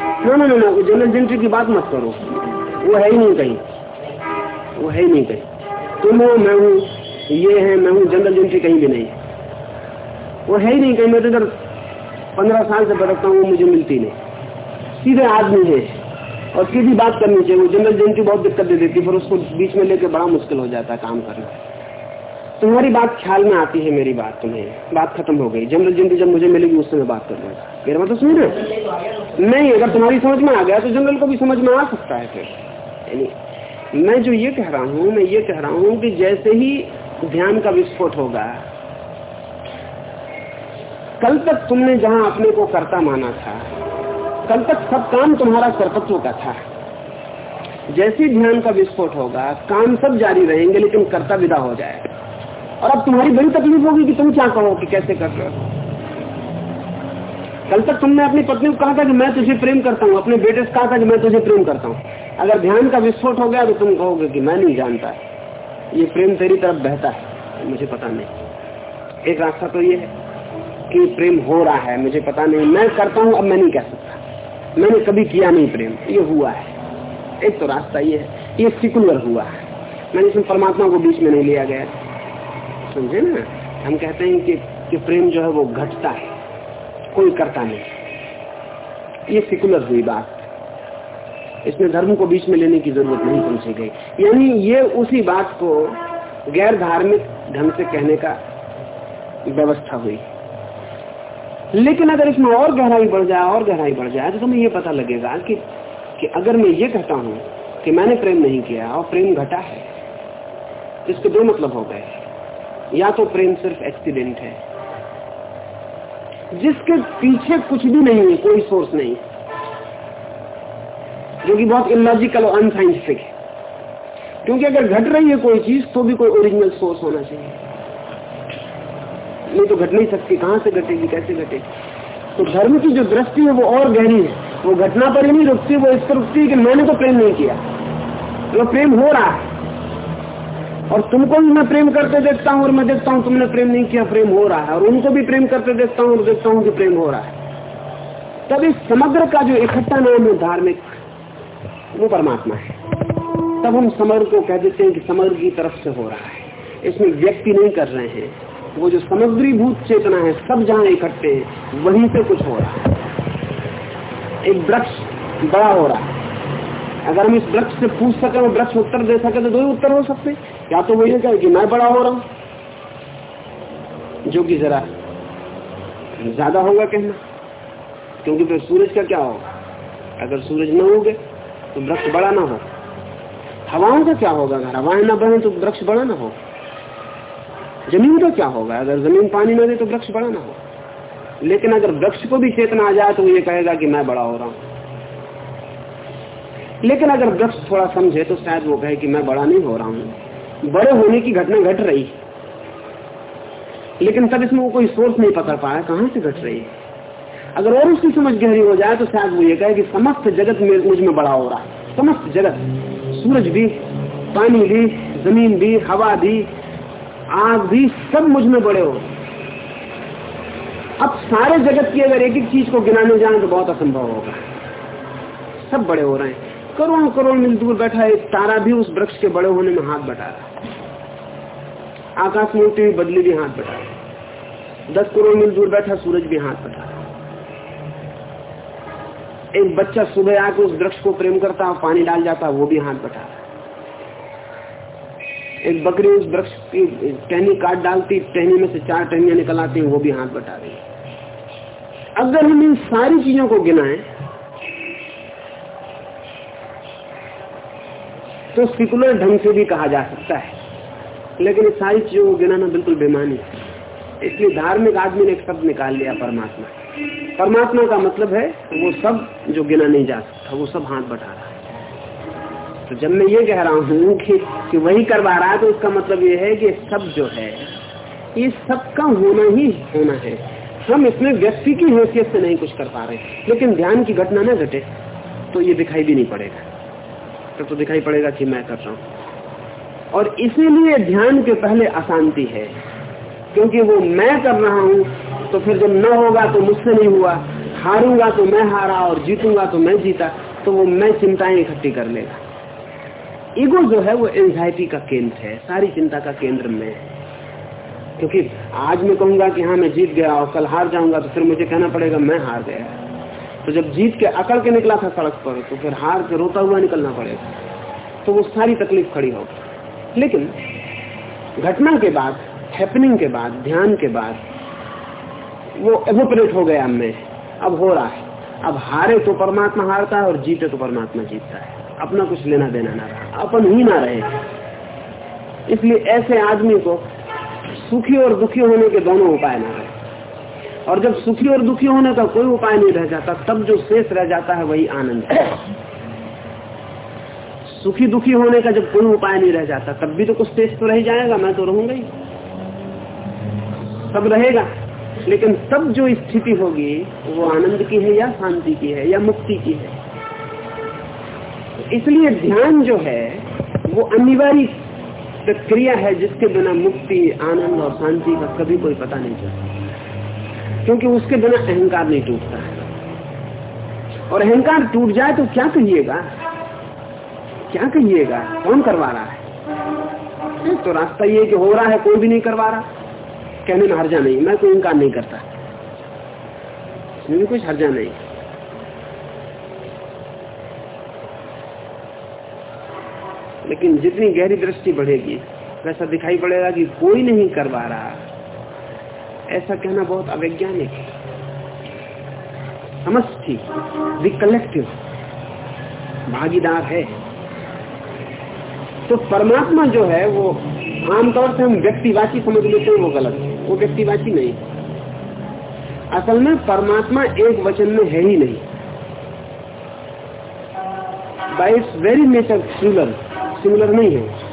ना ना ना जनरल जेंट्री की बात मत करो। वो है ही नहीं कहीं। वो है ही नहीं कहीं। तुम हो, मैं हूँ, ये है, मैं हूँ, जनरल जेंट्री कहीं भी नहीं। वो है ही नहीं कहीं, मैं तो इधर पंद्रह साल से भटकता हूँ मुझे मिलती नहीं। सीधे आदमी है। और सीधी बात करनी चाहिए, वो जनरल जेंट्री बहुत दिक्कत दे देती फिर उसको बीच में लेके बड़ा मुश्किल हो जाता है काम करना। तुम्हारी बात ख्याल में आती है मेरी बात तुम्हें। बात खत्म हो गई। जनरल जेंट्री जब मुझे मिलेगी उससे मैं बात कर मेरा मतलब सुन रहे नहीं, अगर तुम्हारी समझ में आ गया तो जनरल को भी समझ में आ सकता है फिर। मैं जो ये कह रहा हूँ, मैं ये कह रहा हूँ कि जैसे ही ध्यान का विस्फोट होगा, कल तक तुमने जहाँ अपने को कर्ता माना था, कल तक सब काम तुम्हारा कर्तत्व का था। जैसे ध्यान का विस्फोट होगा, काम सब जारी रहेंगे, लेकिन कर्ता विदा हो जाए और अब तुम्हारी बड़ी तकलीफ़ होगी कि तुम क्या कहो, कि कैसे कर रहे हो? कल तक तुमने अपनी पत्नी को कहा था कि मैं तुझे प्रेम करता हूँ, अपने बेटे से कहा था कि मैं तुझे प्रेम करता हूँ। अगर ध्यान का विस्फोट हो गया तो तुम कहोगे कि मैं नहीं जानता। ये प्रेम तेरी तरफ़ बहता है, मुझे पता नहीं। एक रास्ता तो ये है कि प्रेम हो रहा है, मुझे पता नहीं। मैं करता हूँ, अब मैं नहीं कह सकता। मैंने कभी किया नहीं प्रेम, ये हुआ है। एक तो रास्ता ये है, ये सिकुलर हुआ है। मैंने इसमें परमात्मा को बीच में नहीं लिया गया समझे ना? हम कहते हैं कि, कि प्रेम जो है वो घटता है कोई करता नहीं। ये सिकुलर हुई बात। इसमें धर्म को बीच में लेने की ज़रूरत नहीं समझी गई। यानी ये उसी बात को गैर धार्मिक ढंग से कहने का व्यवस्था हुई। लेकिन अगर इसमें और गहराई बढ़ जाए और गहराई बढ़ जाए तो तुम्हें ये पता लगेगा कि कि अगर मैं ये कहता हूँ कि मैंने प्रेम नहीं किया और प्रेम घटा है तो इसके दो मतलब हो गए। या तो प्रेम सिर्फ़ एक्सीडेंट है। जिसके पीछे कुछ भी नहीं है, कोई सोर्स नहीं। जो कि बहुत इलॉजिकल और अनसाइंटिफिक है। क्योंकि अगर घट रही है कोई चीज़ तो भी कोई ओरिजिनल सोर्स होना चाहिए। नहीं तो घट नहीं सकती, कहाँ से घटेगी, कैसे घटेगी? तो धर्म की जो दृष्टि है, वो और गहरी है। वो घटना पर ही नहीं रुकती, वो इस पर रुकती है कि मैंने तो प्रेम नहीं किया। तो प्रेम हो रहा है और तुमको भी मैं प्रेम करते देखता हूँ और मैं देखता हूँ तुमने प्रेम नहीं किया, प्रेम हो रहा है। और उनको भी प्रेम करते देखता हूँ और देखता हूँ कि प्रेम हो रहा है। तब इस समग्र का जो इकट्ठा नाम है धार्मिक, वो परमात्मा है। तब हम समग्र को कह देते हैं कि समग्र की तरफ़ से हो रहा है। इसमें व्यक्ति नहीं कर रहे हैं। वो जो समग्रीभूत चेतना है, सब जहाँ इकट्ठे वहीं से कुछ हो रहा है। एक वृक्ष बड़ा हो रहा है। अगर हम इस वृक्ष से पूछ सके और वृक्ष उत्तर दे सके तो दो ही उत्तर हो सकते या तो वही कहे कि मैं बड़ा हो रहा हूँ। जो कि जरा ज़्यादा होगा कहना। क्योंकि फिर सूरज का क्या होगा? अगर सूरज न होगे तो वृक्ष बड़ा ना हो। हवाओं का क्या होगा? अगर हवाएँ ना बने तो वृक्ष बड़ा ना हो। ज़मीन का क्या होगा? अगर ज़मीन पानी न दे तो वृक्ष बड़ा ना हो। लेकिन अगर वृक्ष को भी चेतना आ जाए तो ये कहेगा कि मैं बड़ा हो रहा हूँ। लेकिन अगर वृक्ष थोड़ा समझे तो शायद वो कहे कि मैं बड़ा नहीं हो रहा हूँ। बड़े होने की घटना घट रही। लेकिन तब इसमें वो कोई सोर्स नहीं पकड़ पाया, कहाँ से घट रही? है अगर और उसकी समझ गहरी हो जाए तो शायद वो ये कहे कि समस्त जगत में मुझमें बड़ा हो रहा है। समस्त जगत। सूरज भी, पानी भी, ज़मीन भी, हवा भी, आग भी, सब मुझमें बड़े हो। अब सारे जगत की अगर एक एक चीज़ को गिनाने जाए तो बहुत असंभव होगा। सब बड़े हो रहे हैं। करोड़ों करोड़ मील दूर बैठा एक तारा भी उस वृक्ष के बड़े होने में हाथ बटा रहा आकाश में हुई बदली भी हाथ बटा रही दस करोड़ मील दूर बैठा, सूरज भी हाथ बटा रहा एक बच्चा सुबह आके उस वृक्ष को प्रेम करता पानी डाल जाता, वो भी हाथ बटा रहा एक बकरी उस वृक्ष की टहनी काट डालती, टहनी में से चार टहनियाँ निकल आती, वो भी हाथ बटा रही अगर हम इन सारी चीज़ों को गिनाएँ तो सिकुलर ढंग से भी कहा जा सकता है। लेकिन सारी चीज़ों को गिनाना बिल्कुल बेमानी है। इसलिए धार्मिक आदमी ने एक शब्द निकाल लिया परमात्मा। परमात्मा का मतलब है वो सब जो गिना नहीं जा सकता वो सब हाथ बटा रहा है। तो जब मैं ये कह रहा हूँ कि, कि वही करवा रहा है तो उसका मतलब ये है कि सब जो है ये सब का होना ही होना है। हम इसमें व्यक्ति की हैसियत से नहीं कुछ कर पा रहे लेकिन ध्यान की घटना न घटे तो ये दिखाई भी नहीं पड़ेगा। तो, तो दिखाई पड़ेगा कि मैं कर रहा हूँ। और इसीलिए ध्यान के पहले अशांति है। क्योंकि वो मैं कर रहा हूँ तो फिर जब न होगा तो मुझसे नहीं हुआ। हारूँगा तो मैं हारा और जीतूँगा तो मैं जीता तो वो मैं चिंताएँ इकट्ठी कर लेगा। ईगो जो है वो एंजाइटी का केंद्र है सारी चिंता का केंद्र में क्योंकि आज मैं कहूँगा कि हाँ मैं जीत गया और कल हार जाऊँगा तो फिर मुझे कहना पड़ेगा मैं हार गया। तो जब जीत के अकड़ के निकला था सड़क पर तो फिर हार के रोता हुआ निकलना पड़ेगा। तो वो सारी तकलीफ़ खड़ी होगी लेकिन घटना के बाद हैपनिंग के बाद, ध्यान के बाद, वो एवोपरेट हो गया मैं अब हो रहा है। अब हारे तो परमात्मा हारता है और जीते तो परमात्मा जीतता है। अपना कुछ लेना देना ना रहा। अपन ही ना रहे। इसलिए ऐसे आदमी को सुखी और दुखी होने के दोनों उपाय ना रहे। और जब सुखी और दुखी होने का कोई उपाय नहीं रह जाता, तब जो शेष रह जाता है वही आनंद। है सुखी दुखी होने का जब कोई उपाय नहीं रह जाता, तब भी तो कुछ शेष तो रह जाएगा, मैं तो रहूँगा ही। सब रहेगा, लेकिन तब जो स्थिति होगी, वो आनंद की है या शांति की है या मुक्ति की है? इसलिए ध्यान जो है, वो अनिवार्य प्रक्रिया है जिसके बिना मुक्ति, आनंद और शांति का कभी कोई पता नहीं चलता। क्योंकि उसके बिना अहंकार नहीं टूटता है। और अहंकार टूट जाए तो क्या कहिएगा? क्या कहिएगा? कौन करवा रहा है? तो रास्ता ये कि हो रहा है, कोई भी नहीं करवा रहा। कहने में हर्जा नहीं, मैं कोई इनकार नहीं करता। कुछ हर्जा नहीं। लेकिन जितनी गहरी दृष्टि बढ़ेगी, वैसा दिखाई पड़ेगा कि कोई नहीं करवा रहा। ऐसा कहना बहुत अवैज्ञानिक है। समष्टि दी कलेक्टिव भागीदार है। तो परमात्मा जो है, वो आमतौर से हम व्यक्तिवाची समझ लेते हैं, वो गलत है। वो व्यक्तिवाची नहीं। असल में परमात्मा एक वचन में है ही नहीं। By very nature similar similar नहीं है।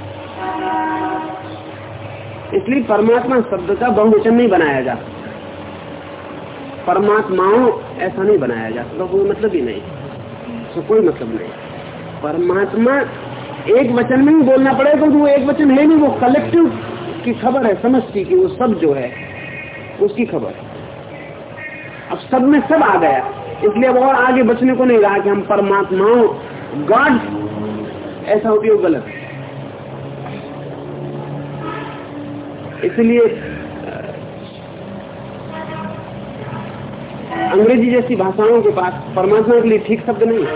इसलिए परमात्मा शब्द का बहुवचन नहीं बनाया जा परमात्माओं ऐसा नहीं बनाया जा सकता, कोई मतलब ही नहीं। तो कोई मतलब नहीं। परमात्मा एक वचन में ही बोलना पड़ेगा, क्योंकि वो एक वचन है नहीं, वो कलेक्टिव की खबर है समझती की, वो सब जो है, उसकी खबर अब सब में सब आ गया। इसलिए अब और आगे बचने को नहीं रहा कि हम परमात्माओं गॉड ऐसा उपयोग गलत है। इसलिए, अंग्रेज़ी जैसी भाषाओं के पास परमात्मा के लिए ठीक शब्द नहीं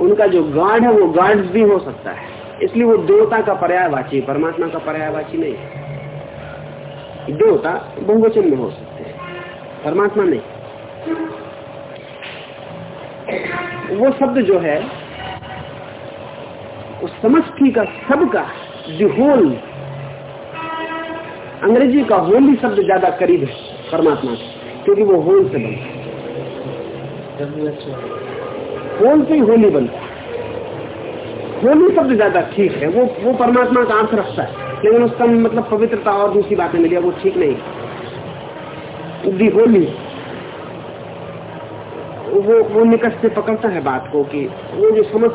उनका जो गार्ड है, वो गार्ड भी हो सकता है। इसलिए वो देवता का पर्यायवाची परमात्मा का पर्यायवाची नहीं देवता बहुवचन में हो सकते हैं, परमात्मा नहीं। वो शब्द जो है उस समष्टि का सबका जो होल अंग्रेज़ी का होल ही शब्द ज़्यादा करीब है, परमात्मा से, क्योंकि वो होल से बनता होल से ही होली बनता होली शब्द ज़्यादा ठीक है, वो वो परमात्मा का अर्थ रखता है, लेकिन उसका मतलब पवित्रता और दूसरी बातें मिली वो ठीक नहीं दी होली वो वो निकट से पकड़ता है बात को कि वो जो समझ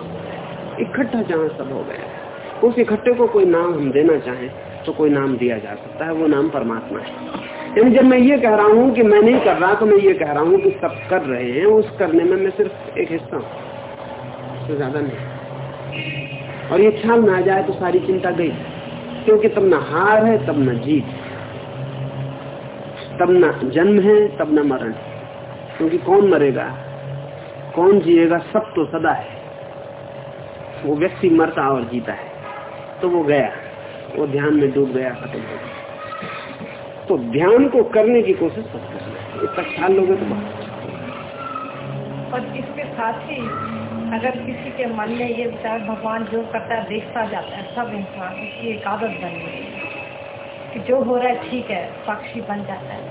इकट्ठा जहाँ सब हो गया उस इकट्ठे को कोई नाम हम देना चाहें तो कोई नाम दिया जा सकता है, वो नाम परमात्मा है। यानी जब मैं ये कह रहा हूँ कि मैं नहीं कर रहा तो मैं ये कह रहा हूँ कि सब कर रहे हैं, उस करने में मैं सिर्फ़ एक हिस्सा हूँ, उससे ज़्यादा नहीं। और ये ख्याल में आ जाए तो सारी चिंता गई, क्योंकि तब न हार है, तब न जीत तब न जन्म है, तब न मरण क्योंकि कौन मरेगा? कौन जिएगा? सब तो सदा है। वो व्यक्ति मरता और जीता है। तो वो गया। वो ध्यान में डूब गया, खत्म हो गया। तो ध्यान को करने की कोशिश मत करना। इतना ख्याल लोगे तो बहुत और इसके साथ ही अगर किसी के मन में ये विचार भगवान जो करता है, देखता जाता है, सब इंसान उसकी एक आदत बन गई कि जो हो रहा है ठीक है, साक्षी बन जाता है।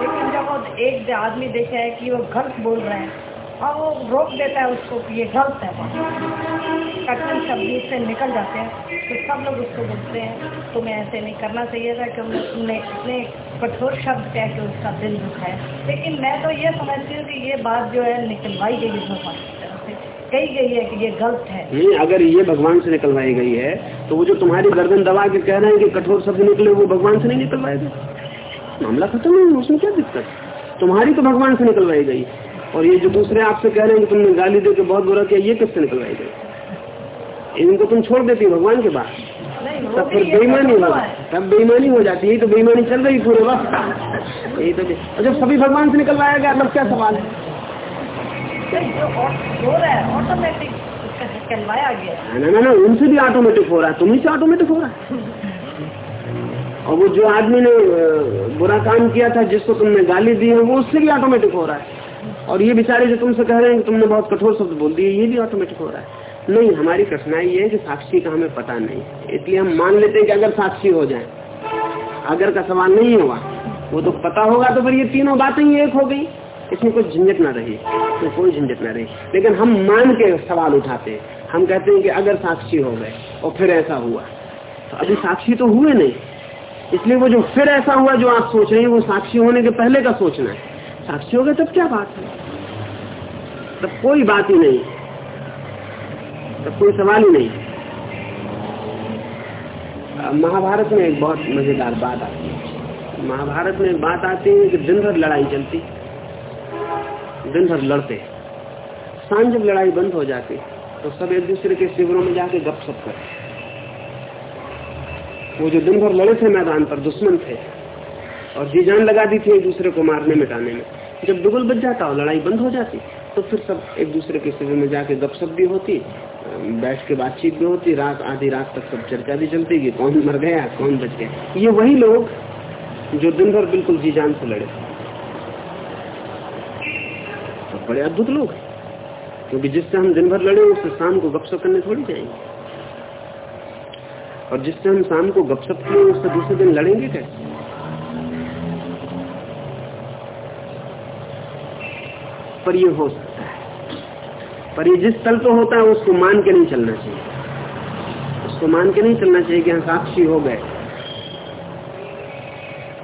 लेकिन जब वो एक आदमी देखे है कि वो गलत बोल रहे हैं और वो रोक देता है उसको कि ये गलत है। कठिन शब्द से निकल जाते हैं। तो सब लोग उसको बोलते हैं तुम्हें ऐसे नहीं करना चाहिए था कि तुमने इतने कठोर शब्द कह के उसका दिल दुखाया लेकिन मैं तो ये समझती हूँ कि ये बात जो है निकलवाई गई है भगवान की तरफ़ से। कही गई है कि ये गलत है। अगर ये भगवान से निकलवाई गई है तो वो जो तुम्हारी गर्दन दबा के कह रहे हैं कि कठोर शब्द निकले, वो भगवान से नहीं निकलवाए गए मामला खत्म है, उसमें क्या दिक्कत? तुम्हारी तो भगवान से निकलवाई गई। और ये जो दूसरे आपसे कह रहे हैं कि तुमने गाली दे के बहुत बुरा किया, ये किससे निकलवाई गई? इनको तुम छोड़ देती भगवान के बाद तब फिर बेईमानी हो तब बेईमानी हो जाती है तो बेईमानी चल रही पूरे वक्त। यही तो और जब सभी भगवान से निकलवाया गया तब क्या सवाल है? ना ना ना उनसे भी ऑटोमेटिक हो रहा है। तुम्ही से ऑटोमेटिक हो रहा है। और वो जो आदमी ने बुरा काम किया था जिसको तुमने गाली दी है वो उससे भी ऑटोमेटिक हो रहा है। और ये बेचारे जो तुमसे कह रहे हैं तुमने बहुत कठोर शब्द बोल दिए ये भी ऑटोमेटिक हो रहा है। नहीं, हमारी कठिनाई ये है कि साक्षी का हमें पता नहीं। इसलिए हम मान लेते हैं कि अगर साक्षी हो जाए, अगर का सवाल नहीं हुआ, वो तो पता होगा तो फिर ये तीनों बातें ही एक हो गई। इसमें कोई झंझट ना रही तो कोई झंझट ना रही। लेकिन हम मान के सवाल उठाते हैं। हम कहते हैं कि अगर साक्षी हो गए और फिर ऐसा हुआ तो अभी साक्षी तो हुए नहीं। इसलिए वो जो फिर ऐसा हुआ जो आप सोच रहे हैं, वो साक्षी होने के पहले का सोचना है। साक्षी हो गए तब क्या बात है? तब कोई बात ही नहीं। तब कोई सवाल ही नहीं। महाभारत में एक बहुत मज़ेदार बात आती है। महाभारत में बात आती है कि दिन भर लड़ाई चलती दिन भर लड़ते साँझ जब लड़ाई बंद हो जाती तो सब एक दूसरे के शिविरों में जाके गप सप करते वो जो दिन भर लड़े थे मैदान पर, दुश्मन थे, और जी जान लगा दी थी एक दूसरे को मारने मिटाने में। जब दुगल बच जाता और लड़ाई बंद हो जाती तो फिर सब एक दूसरे के शिविर में जाके गपशप भी होती, बैठ के बातचीत भी होती, रात, आधी रात तक सब चर्चा भी चलती कि कौन मर गया, कौन बच गया। ये वही लोग जो दिन भर बिल्कुल जी जान से लड़े। तो बड़े अद्भुत लोग क्योंकि जिससे हम दिन भर लड़े, उससे शाम को गपशप करने थोड़ी जाएँगे। और जिससे हम शाम को गपशप किए, उससे दूसरे दिन लड़ेंगे कैसे? पर ये हो सकता है। पर ये जिस तल तो होता है, उसको मान के नहीं चलना चाहिए। उसको मान के नहीं चलना चाहिए कि हम साक्षी हो गए।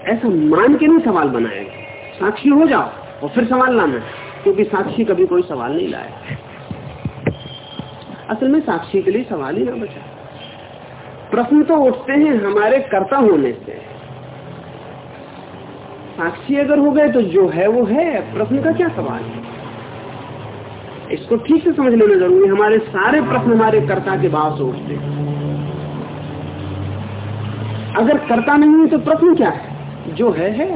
ऐसा मान के नहीं सवाल बनाएगा साक्षी हो जाओ और फिर सवाल लाना, क्योंकि साक्षी कभी कोई सवाल नहीं लाया असल में साक्षी के लिए सवाल ही ना बचा। प्रश्न तो उठते हैं हमारे कर्ता होने से। साक्षी अगर हो गए तो जो है वो है। प्रश्न का क्या सवाल है? इसको ठीक से समझ लेना ज़रूरी हमारे सारे प्रश्न हमारे कर्ता के भाव से उठते अगर कर्ता नहीं है तो प्रश्न क्या है? जो है है।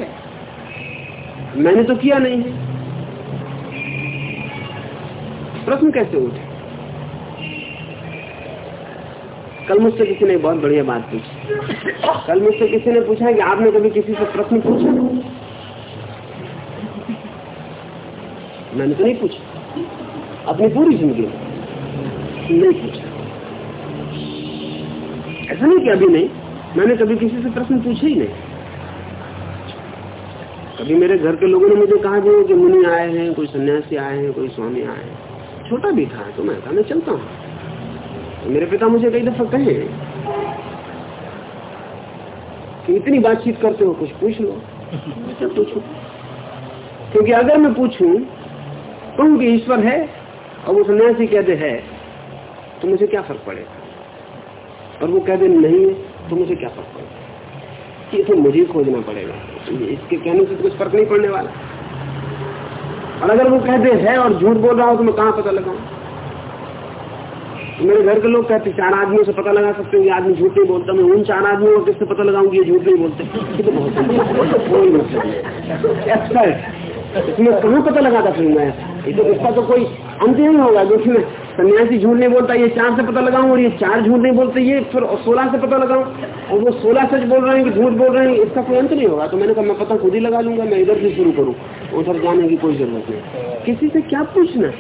मैंने तो किया नहीं है। प्रश्न कैसे उठे? कल मुझसे किसी ने बहुत बढ़िया बात पूछी। कल मुझसे किसी ने पूछा कि आपने कभी किसी से प्रश्न पूछा? मैंने तो नहीं पूछा। अपनी पूरी ज़िंदगी। नहीं पूछा। ऐसा नहीं कि अभी नहीं। मैंने कभी किसी से प्रश्न पूछे ही नहीं। कभी मेरे घर के लोगों ने मुझे कहा भी कि मुनि आए हैं, कोई सन्यासी आए हैं, कोई स्वामी आए हैं। छोटा भी था तो मैं कहा, मैं चलता हूँ। मेरे पिता मुझे कई दफ़ा कहे कि इतनी बातचीत करते हो, कुछ पूछ लो। क्या पूछू। क्योंकि अगर मैं पूछूँ कहूँ कि ईश्वर है और वो सन्यासी कह दे, है। तो मुझे क्या फ़र्क पड़ेगा? और वो कह दे, नहीं है। तो मुझे क्या फ़र्क पड़ेगा? कि इसे मुझे खोजना पड़ेगा। इसके कहने से तो कुछ फ़र्क नहीं पड़ने वाला। और अगर वो कहते है और झूठ बोल रहा हो तो मैं कहाँ पता लगाऊ? तो मेरे घर के लोग कहते, चार आदमियों से पता लगा सकते हैं, ये आदमी झूठ नहीं बोलता। मैं उन चार आदमियों को किससे पता लगाऊँगी ये झूठ नहीं बोलते? तो बहुत कोई इसमें कहाँ पता लगाता फिर मैं? तो इसका तो कोई अंत नहीं होगा क्योंकि मैं सन्यासी झूठ नहीं बोलता, ये चार से पता लगाऊँ और ये चार झूठ नहीं बोलते, ये फिर सोलह से पता लगाऊँ, और वो सोलह सच बोल रहे हैं कि झूठ बोल रहे हैं, इसका कोई अंत नहीं होगा। तो मैंने कहा, मैं पता खुद ही लगा लूँगा, मैं इधर से शुरू करूँ उधर जाने की कोई ज़रूरत नहीं। किसी से क्या पूछना?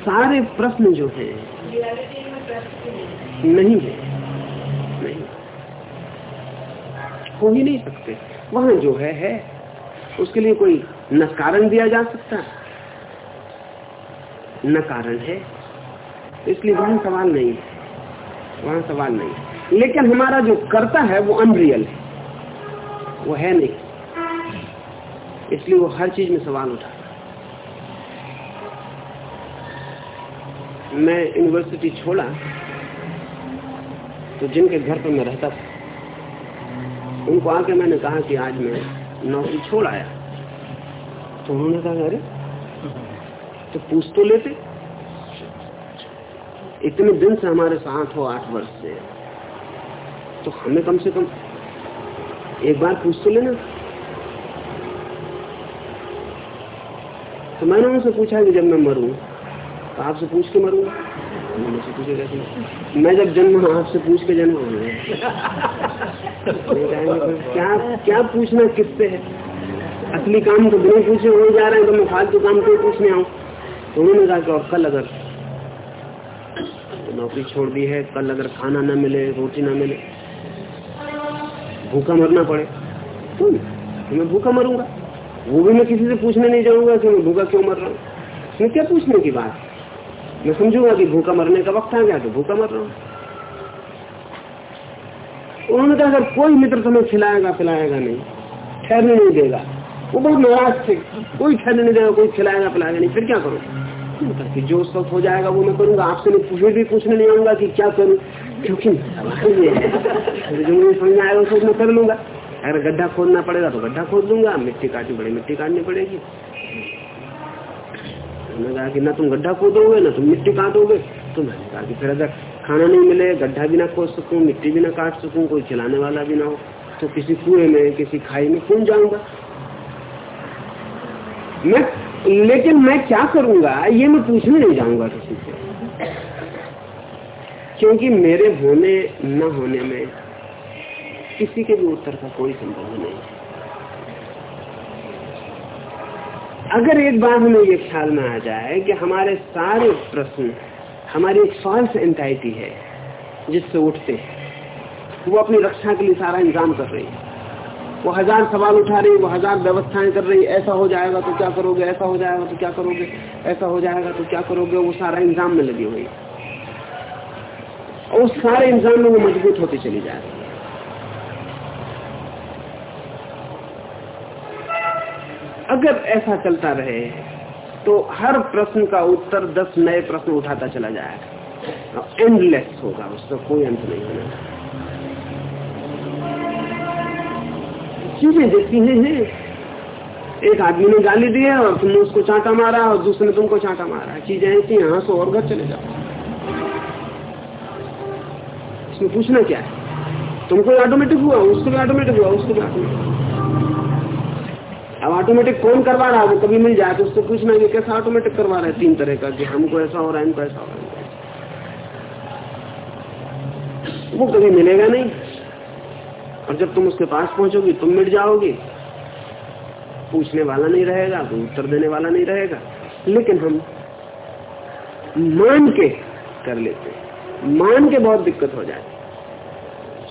सारे प्रश्न जो है, नहीं है, नहीं। हो ही नहीं सकते। वहाँ जो है है। उसके लिए कोई न कारण दिया जा सकता न कारण है। इसलिए वहाँ सवाल नहीं है। वहाँ सवाल नहीं लेकिन हमारा जो करता है, वो अनरियल है। वो है नहीं। इसलिए वो हर चीज़ में सवाल उठा। मैं यूनिवर्सिटी छोड़ा तो जिनके घर पर मैं रहता था, उनको आके मैंने कहा कि आज मैं नौकरी छोड़ आया। तो उन्होंने कहा, अरे तो पूछ तो लेते। इतने दिन से हमारे साथ हो, आठ वर्ष से। तो हमें कम से कम एक बार पूछ तो लेना। तो मैंने उनसे पूछा कि जब मैं मरूं तो आपसे पूछ के मरूँगा मैं जब जन्म, आपसे पूछ के जन्म। क्या क्या पूछना किससे है? असली काम तो बिना पूछे हो जा रहे हैं तो मैं फालतू काम कोई पूछने आऊँ? तो उन्होंने कहा कि और कल अगर नौकरी छोड़ दी है कल अगर खाना न मिले रोटी न मिले भूखा मरना पड़े। तो मैं भूखा मरूँगा। वो भी मैं किसी से पूछने नहीं जाऊँगा कि मैं भूखा क्यों मर रहा हूँ। इसमें क्या पूछने की बात? मैं समझूँगा कि भूखा मरने का वक्त आ गया तो भूखा मर रहा हूँ। उन्होंने कहा अगर कोई मित्र तुम्हें खिलाएगा, पिलाएगा नहीं ठहरने नहीं देगा। वो बहुत नाराज़ थे। कोई ठहरने नहीं देगा, कोई खिलाएगा, पिलाएगा नहीं। फिर क्या करो जो सब हो जाएगा, वो मैं करूँगा। आपसे मैं पूछे भी पूछने नहीं आऊँगा कि क्या करूँ। क्योंकि जो मुझे समझ आएगा उसको मैं कर लूँगा। अगर गड्ढा खोदना पड़ेगा तो गड्ढा खोद लूँगा। मिट्टी काटनी पड़ेगी मिट्टी काटनी पड़ेगी। उन्होंने कहा कि ना तुम गड्ढा खोदोगे, ना तुम मिट्टी काटोगे। तो मैंने कहा कि फिर अगर खाना नहीं मिले, गड्ढा भी ना खोद सकूँ, मिट्टी भी ना काट सकूँ, कोई खिलाने वाला भी ना हो तो किसी कुएँ में, किसी खाई में कौन जाऊँगा? मैं, लेकिन मैं क्या करूँगा? ये मैं पूछने नहीं जाऊँगा किसी से। क्योंकि मेरे होने, न होने में किसी के भी उत्तर का कोई संबंध नहीं। अगर एक बार हमें ये ख्याल में आ जाए कि हमारे सारे प्रश्न हमारी एक फॉल्स एंटाइटी है, जिससे उठते हैं। वो अपनी रक्षा के लिए सारा इंतज़ाम कर रही है। वो हज़ार सवाल उठा रही वो हज़ार व्यवस्थाएँ कर रही ऐसा हो जाएगा तो क्या करोगे, ऐसा हो जाएगा तो क्या करोगे, ऐसा हो जाएगा तो क्या करोगे, वो सारा इंतज़ाम में लगी हुई और उस सारे इंतज़ाम में वो मज़बूत होती चली जा रही अगर ऐसा चलता रहे तो हर प्रश्न का उत्तर दस नए प्रश्न उठाता चला जाएगा। एंडलेस होगा, उसका कोई अंत नहीं होना चीज़ें देखती हैं, है। एक आदमी ने गाली दी है और तुमने उसको चांटा मारा और दूसरे ने तुमको चांटा मारा। चीज़ें ऐसी यहाँ से और घर चले जाओ। इसमें पूछना क्या है? तुमको ऑटोमेटिक हुआ, उसको भी ऑटोमेटिक हुआ, उसको भी ऑटोमेटिक अब ऑटोमेटिक कौन करवा रहा है? वो कभी मिल जाए तो उससे पूछना कि कैसा ऑटोमेटिक करवा रहा है तीन तरह का कि हमको ऐसा हो रहा है, इनको ऐसा हो रहा है। वो कभी मिलेगा नहीं। और जब तुम उसके पास पहुंचोगी, तुम मिट जाओगे। पूछने वाला नहीं रहेगा, कोई उत्तर देने वाला नहीं रहेगा। लेकिन हम मान के कर लेते मान के बहुत दिक्कत हो जाए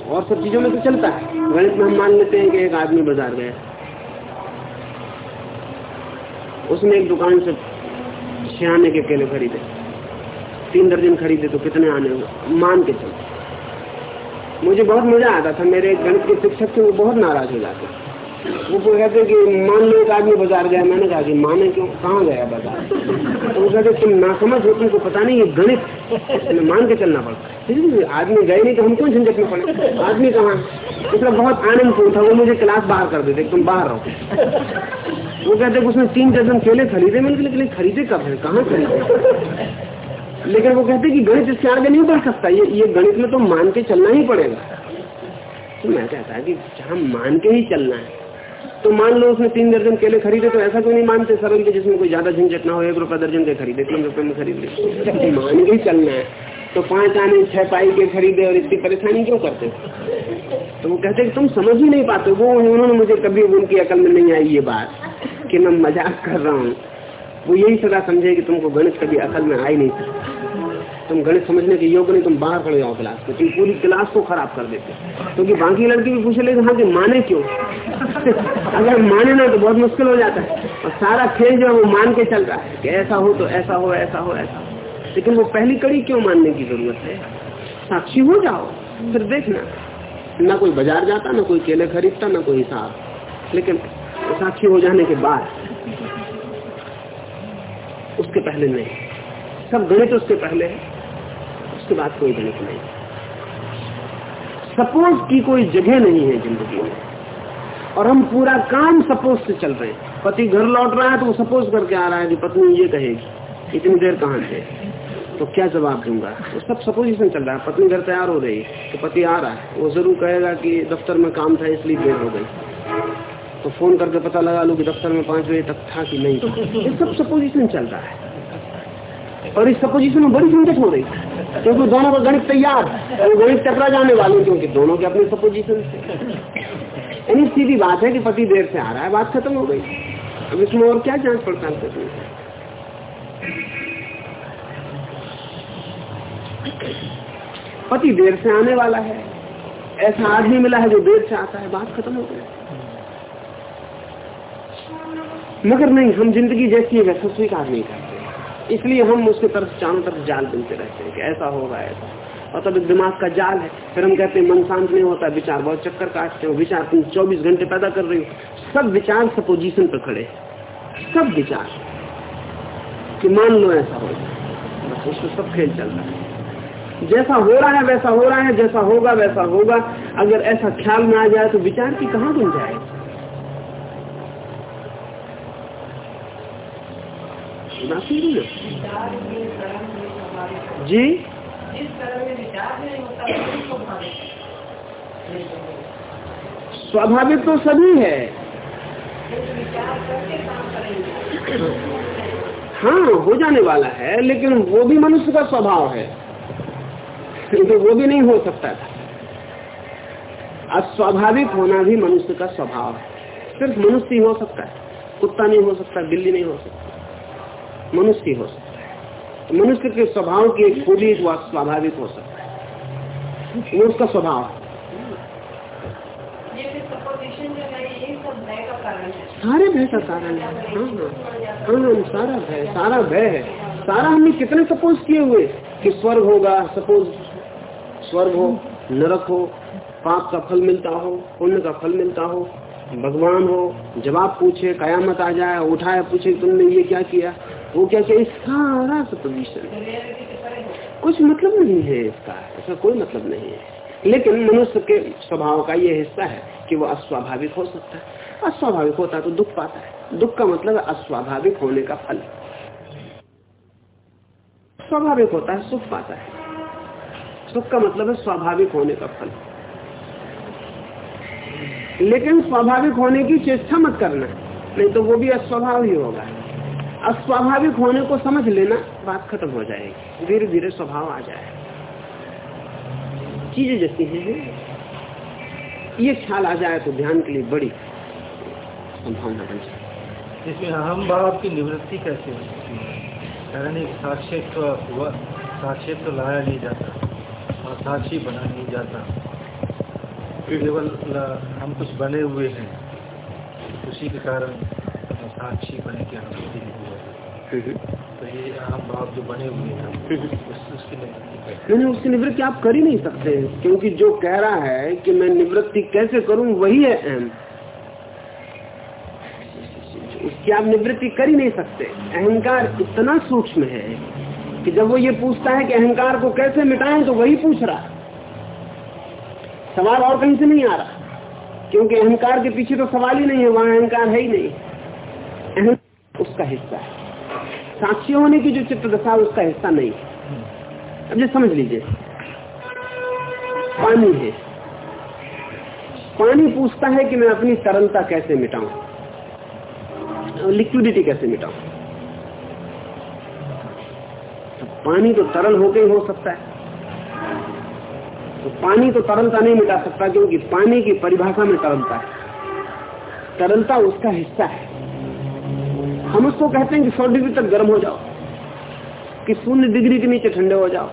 और सब चीज़ों में तो चलता है। गणित में हम मान लेते हैं कि एक आदमी बाज़ार गया। उसने एक दुकान से सियाने के केले खरीदे। तीन दर्जन खरीदे तो कितने आने होंगे मान के चलते मुझे बहुत मज़ा आता था। मेरे गणित के शिक्षक थे, वो बहुत नाराज़ हो जाते। वो कहते कि, मान लो एक आदमी बाज़ार गया। मैंने कहा कि माने क्यों, कहाँ गया बाज़ार? तो वो कहते तुम ना समझ हो तुमको पता नहीं, ये गणित मान के चलना पड़ता आदमी गए नहीं तो हम क्यों झंझट में पड़े? आदमी कहाँ? इसलिए बहुत आनंदपूर्ण था। वो मुझे क्लास बाहर कर देते तुम बाहर रहो। वो कहते उसने तीन दर्जन केले खरीदे, मैंने लेकिन खरीदे कब है? कहाँ खरीदे लेकिन वो कहते कि गणित इसके आगे नहीं बढ़ सकता, ये ये गणित में तो मान के चलना ही पड़ेगा। तो मैं कहता कि जहाँ मान के ही चलना है तो मान लो उसने तीन दर्जन केले खरीदे तो ऐसा क्यों नहीं मानते सरल के जिसमें कोई ज़्यादा झंझट ना हो, एक रुपया दर्जन के खरीदे, तीन रुपए में खरीद। ले मान के ही चलना है तो पाँच आने, छह पाई के खरीदे और इतनी परेशानी क्यों करते? तो वो कहते कि तुम समझ ही नहीं पाते वो उन्होंने मुझे कभी उनकी अकल में नहीं आई ये बात। कि मैं मज़ाक कर रहा हूँ। वो यही सदा समझे कि तुमको गणित कभी असल में आ ही नहीं सकता तुम गणित समझने के योग्य नहीं, तुम बाहर खड़े जाओ क्लास में। तुम पूरी क्लास को खराब कर देते क्योंकि तो बाकी लड़की भी पूछे लेकिन हाँ कि माने क्यों? अगर माने ना तो बहुत मुश्किल हो जाता है। और सारा खेल जो है वो मान के चल रहा है कि ऐसा हो तो ऐसा हो ऐसा हो ऐसा हो। लेकिन वो पहली कड़ी क्यों मानने की ज़रूरत है? साक्षी हो जाओ, फिर देखना। ना कोई बाज़ार जाता, ना कोई केले खरीदता, ना कोई हिसाब। लेकिन साक्षी हो जाने के बाद, उसके पहले नहीं। सब गणित उसके पहले है, उसके बाद कोई गणित नहीं। सपोज़ की कोई जगह नहीं है ज़िंदगी में, और हम पूरा काम सपोज़ से चल रहे हैं। पति घर लौट रहा है तो वो सपोज़ करके आ रहा है कि पत्नी ये कहेगी, इतनी देर कहाँ थे? तो क्या जवाब दूँगा? वो सब सपोजिशन चल रहा है। पत्नी घर तैयार हो रही है तो पति आ रहा है। वो ज़रूर कहेगा कि दफ्तर में काम था, इसलिए देर हो गई। तो फ़ोन करके पता लगा लो कि दफ्तर में पाँच बजे तक था कि नहीं ये सब सपोजिशन चल रहा है। और इस सपोजिशन में बड़ी झंझट हो रही क्योंकि दोनों का गणित तैयार गणित टकरा जाने वाले क्योंकि दोनों के अपने सपोजिशन यानी सीधी बात है कि पति देर से आ रहा है, बात खत्म हो गई। अब इसमें और क्या जाँच पड़ताल करनी है? पति देर से आने वाला है। ऐसा आदमी मिला है जो देर से आता है, बात खत्म हो गई। मगर नहीं, हम ज़िंदगी जैसी है वैसा स्वीकार नहीं करते। इसलिए हम उसके तरफ़, चारों तरफ़ जाल बनते रहते हैं कि ऐसा होगा, ऐसा और तब दिमाग का जाल है। फिर हम कहते हैं, मन शांत नहीं होता, विचार बहुत चक्कर काटते हो, विचार तुम चौबीस घंटे पैदा कर रही हो। सब विचार सपोजिशन पर खड़े सब विचार। कि मान लो ऐसा हो बस सब खेल चल रहा है। जैसा हो रहा है, वैसा हो रहा है, जैसा होगा, वैसा होगा। अगर ऐसा ख्याल में आ जाए तो विचार की कहाँ बन जाएगी जी। स्वाभाविक तो सभी है। हाँ हो जाने वाला है लेकिन वो भी मनुष्य का स्वभाव है। तो वो भी नहीं हो सकता था। अस्वाभाविक होना भी मनुष्य का स्वभाव है। सिर्फ़ मनुष्य ही हो सकता है कुत्ता नहीं हो सकता बिल्ली नहीं हो सकता। मनुष्य हो सकता है। मनुष्य के स्वभाव की एक खूबी स्वाभाविक हो सकता है। वो उसका स्वभाव सारे भय का कारण है। हाँ हाँ। हाँ सारा भय सारा भय है। सारा हमने कितने सपोज़ किए हुए कि स्वर्ग होगा। सपोज़ स्वर्ग हो नरक हो पाप का फल मिलता हो पुण्य का फल मिलता हो भगवान हो, जवाब पूछे, कयामत आ जाए, उठाए, पूछे, तुमने ये क्या किया? वो क्या क्या सारा सपोजिशन कुछ मतलब नहीं है इसका, ऐसा कोई मतलब नहीं है। लेकिन मनुष्य के स्वभाव का ये हिस्सा है कि वो अस्वाभाविक हो सकता है। अस्वाभाविक होता तो दुख पाता है। दुख का मतलब अस्वाभाविक होने का फल स्वाभाविक होता है, सुख पाता है। सुख का मतलब है स्वाभाविक होने का फल। लेकिन स्वाभाविक होने की चेष्टा मत करना, नहीं तो वो भी अस्वभाव ही होगा। अस्वाभाविक होने को समझ लेना, बात खत्म हो जाएगी। धीरे धीरे स्वभाव आ जाए। चीज़ें जैसी हैं। ये ख्याल आ जाए तो ध्यान के लिए बड़ी संभावना बन जाए। इसमें हम भाव की निवृत्ति कैसे हो? सकती है कारण हुआ साक्षित्व लाया नहीं जाता और साक्षी बना नहीं जाता। केवल हम कुछ बने हुए हैं। उसी के कारण साक्षी बने की अनुभूति नहीं तो ये भाव जो बने हुए हैं उसकी उसकी निवृत्ति आप कर ही नहीं सकते क्योंकि जो कह रहा है कि मैं निवृत्ति कैसे करूँ वही है अहम। कि आप निवृत्ति कर ही नहीं सकते। अहंकार इतना सूक्ष्म है कि जब वो ये पूछता है कि अहंकार को कैसे मिटाएँ तो वही पूछ रहा सवाल और कहीं से नहीं आ रहा। क्योंकि अहंकार के पीछे तो सवाल ही नहीं है, वहाँ अहंकार है ही नहीं। अहंकार उसका हिस्सा है। साक्षी होने की जो चित्त दशा उसका हिस्सा नहीं है। अब जो समझ लीजिए। पानी है। पानी पूछता है कि मैं अपनी तरलता कैसे मिटाऊं? लिक्विडिटी कैसे मिटाऊं? तो पानी तो तरल होकर ही हो सकता है। तो पानी तो तरलता नहीं मिटा सकता, क्योंकि पानी की परिभाषा में तरलता है। तरलता उसका हिस्सा है। हम उसको कहते हैं कि सौ डिग्री तक गर्म हो जाओ, कि शून्य डिग्री के नीचे ठंडे हो जाओ।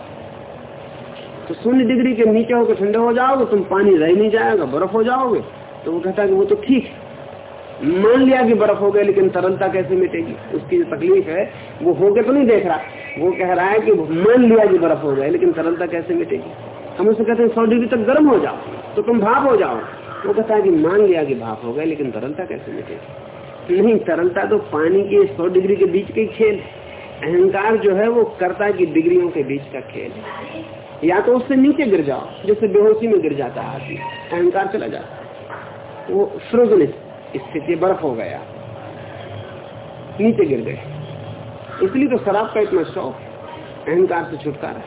तो शून्य डिग्री के नीचे होकर ठंडे हो जाओगे, तुम पानी रह नहीं जाएगा, बर्फ़ हो जाओगे। तो वो कहता है कि वो तो ठीक है। मान लिया कि बर्फ़ हो गया, लेकिन तरलता कैसे मिटेगी? उसकी जो तकलीफ़ है, वो हो गया तो नहीं देख रहा। वो कह रहा है कि मान लिया कि बर्फ़ हो गया, लेकिन तरलता कैसे मिटेगी? हम उससे कहते हैं सौ डिग्री तक गर्म हो जाओ तो तुम भाप हो जाओ। वो कहता है कि मान लिया कि भाप हो गया, लेकिन तरलता कैसे मिटेगी? नहीं, तरलता तो पानी के सौ डिग्री के बीच के खेल अहंकार जो है वो कर्ता की डिग्रियों के बीच का खेल या तो उससे नीचे गिर जाओ, जैसे बेहोशी में गिर जाता है आदमी। अहंकार चला जाता है। वो फ्रोजन स्थिति बर्फ़ हो गया। नीचे गिर गए। इसलिए तो शराब का इतना शौक अहंकार से छुटकारा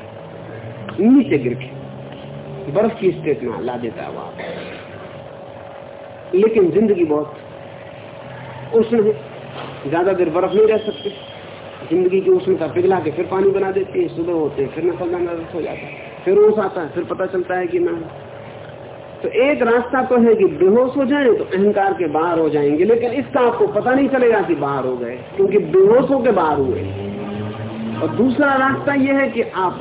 नीचे गिर के बर्फ़ की स्टेट में ला देता है वहाँ। लेकिन ज़िंदगी बहुत उष्ण है। ज़्यादा देर बर्फ़ नहीं रह सकती। ज़िंदगी की उष्णता पिघला के फिर पानी बना देती है। सुबह होते फिर नकल नरस हो जाता है। फिर ओस आता है, फिर पता चलता है कि ना। तो एक रास्ता तो है कि बेहोश हो जाए तो अहंकार के बाहर हो जाएँगे। लेकिन इसका आपको पता नहीं चलेगा कि बाहर हो गए, क्योंकि बेहोशों के बाहर हुए। और दूसरा रास्ता यह है कि आप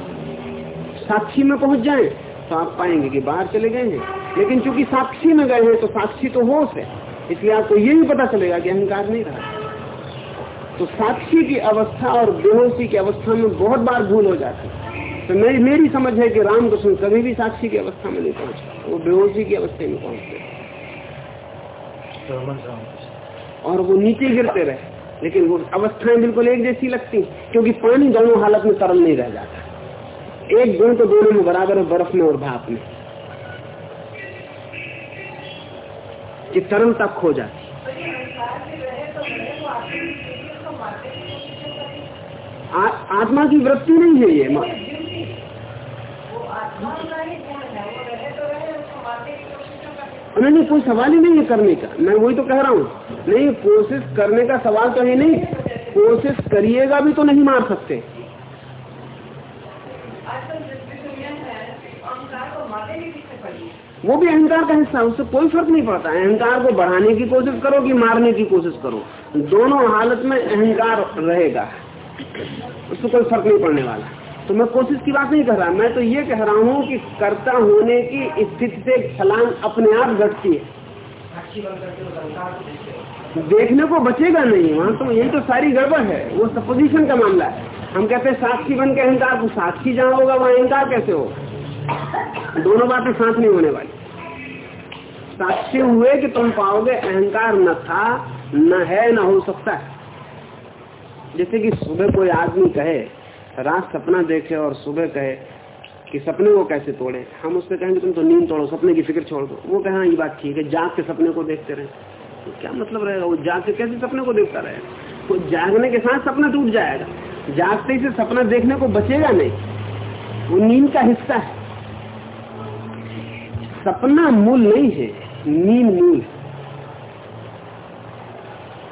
साक्षी में पहुँच जाएँ। आप पाएँगे कि बाहर चले गए हैं लेकिन चूँकि साक्षी में गए हैं तो साक्षी तो होश है। इसलिए आपको ये भी पता चलेगा कि अहंकार नहीं रहा। तो साक्षी की अवस्था और बेहोशी की अवस्था में बहुत बार भूल हो जाती तो मेरी मेरी समझ है कि रामकृष्ण कभी भी साक्षी की अवस्था में नहीं पहुँचता वो बेहोशी की अवस्था में पहुँचते और वो नीचे गिरते रहे। लेकिन वो अवस्थाएँ बिल्कुल एक जैसी लगती क्योंकि पानी दोनों हालत में तरल नहीं रह जाता। एक गुण तो दोनों में बराबर है बर्फ़ में और भाप में, कि तरलता खो जाती। आत्मा की वृत्ति नहीं है ये नहीं नहीं, कोई सवाल ही नहीं है करने का। मैं वही तो कह रहा हूँ। नहीं, कोशिश करने का सवाल तो है नहीं। कोशिश करिएगा भी तो नहीं मार सकते। वो भी अहंकार का हिस्सा है, उससे कोई फ़र्क नहीं पड़ता। अहंकार को बढ़ाने की कोशिश करो कि मारने की कोशिश करो। दोनों हालत में अहंकार रहेगा। उससे कोई फ़र्क नहीं पड़ने वाला। तो मैं कोशिश की बात नहीं कर रहा, मैं तो ये कह रहा हूँ कि कर्ता होने की स्थिति से छलांग अपने आप घटती है। देखने को बचेगा नहीं, वहाँ तो यही तो सारी गड़बड़ है। वो सपोजिशन का मामला है। हम कहते हैं, साक्षी बन के अहंकार को साक्षी जहाँ होगा, वहाँ अहंकार कैसे हो दोनों बातें साथ नहीं होने वाली। साक्षी हुए कि तुम पाओगे, अहंकार न था, न है, न हो सकता है। जैसे कि सुबह कोई आदमी कहे, रात सपना देखे और सुबह कहे कि सपने को कैसे तोड़े? हम उससे कहेंगे, तुम तो नींद तोड़ो, सपने की फ़िक्र छोड़ दो। वो कहे ये बात ठीक है जाग के सपने को देखते रहे। तो क्या मतलब रहेगा? वो जाग के कैसे सपने को देखता रहेगा तो जागने के साथ सपना टूट जाएगा। जागते ही से सपना देखने को बचेगा नहीं। वो नींद का हिस्सा है। सपना मूल नहीं है, नींद मूल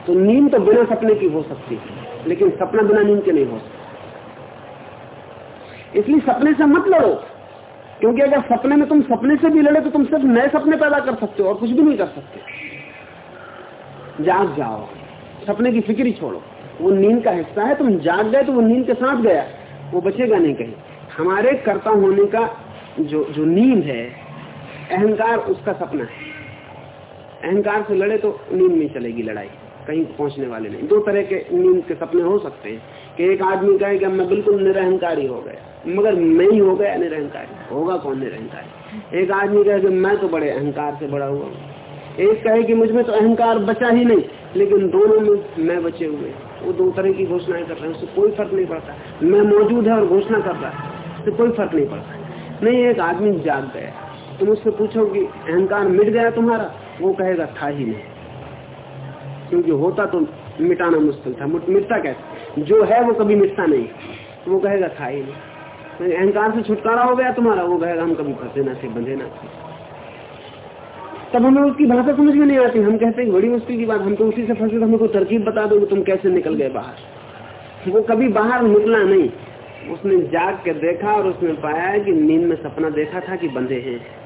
तो नींद तो बिना सपने की हो सकती है, लेकिन सपना बिना नींद के नहीं हो सकता। इसलिए सपने से मत लड़ो, क्योंकि अगर सपने में तुम सपने से भी लड़े तो तुम सिर्फ़ नए सपने पैदा कर सकते हो और कुछ भी नहीं कर सकते। जाग जाओ। सपने की फ़िक्र ही छोड़ो। वो नींद का हिस्सा है, तुम जाग गए तो वो नींद के साथ गया, वो बचेगा नहीं कहीं। हमारे कर्ता होने का जो जो नींद है अहंकार उसका सपना है। अहंकार से लड़े तो नींद में चलेगी लड़ाई। कहीं पहुँचने वाले नहीं। दो तरह के नींद के सपने हो सकते हैं। कि एक आदमी कहे कि मैं बिल्कुल निरहंकारी हो गया। मगर मैं ही हो गया निरहंकारी। होगा कौन निरहंकारी? एक आदमी कहे कि मैं तो बड़े अहंकार से बड़ा हुआ एक कहे कि मुझमें तो अहंकार बचा ही नहीं, लेकिन दोनों में मैं बचे हुए वो दो तरह की घोषणाएँ कर रहे हैं। उससे कोई फ़र्क नहीं पड़ता। मैं मौजूद है और घोषणा कर रहा है। उससे कोई फ़र्क नहीं पड़ता। नहीं, एक आदमी जाग गया। तुम उससे पूछो कि अहंकार मिट गया तुम्हारा? वो कहेगा, था ही नहीं। क्योंकि होता तो मिटाना मुश्किल था। मिटता कैसे? जो है वो कभी मिटता नहीं। वो कहेगा, था ही नहीं। अहंकार से छुटकारा हो गया तुम्हारा। वो कहेगा, हम कभी फंसे ना थे, बंधे ना थे। तब हमें उसकी भाषा समझ में नहीं आती। हम कहते हैं बड़ी मुश्किल की बात, हम तो उसी से फंसे तो हमें कोई तरकीब बता दो तुम कैसे निकल गए बाहर। वो कभी बाहर निकला नहीं। उसने जाग के देखा और उसने पाया कि नींद में सपना देखा था कि बंधे हैं।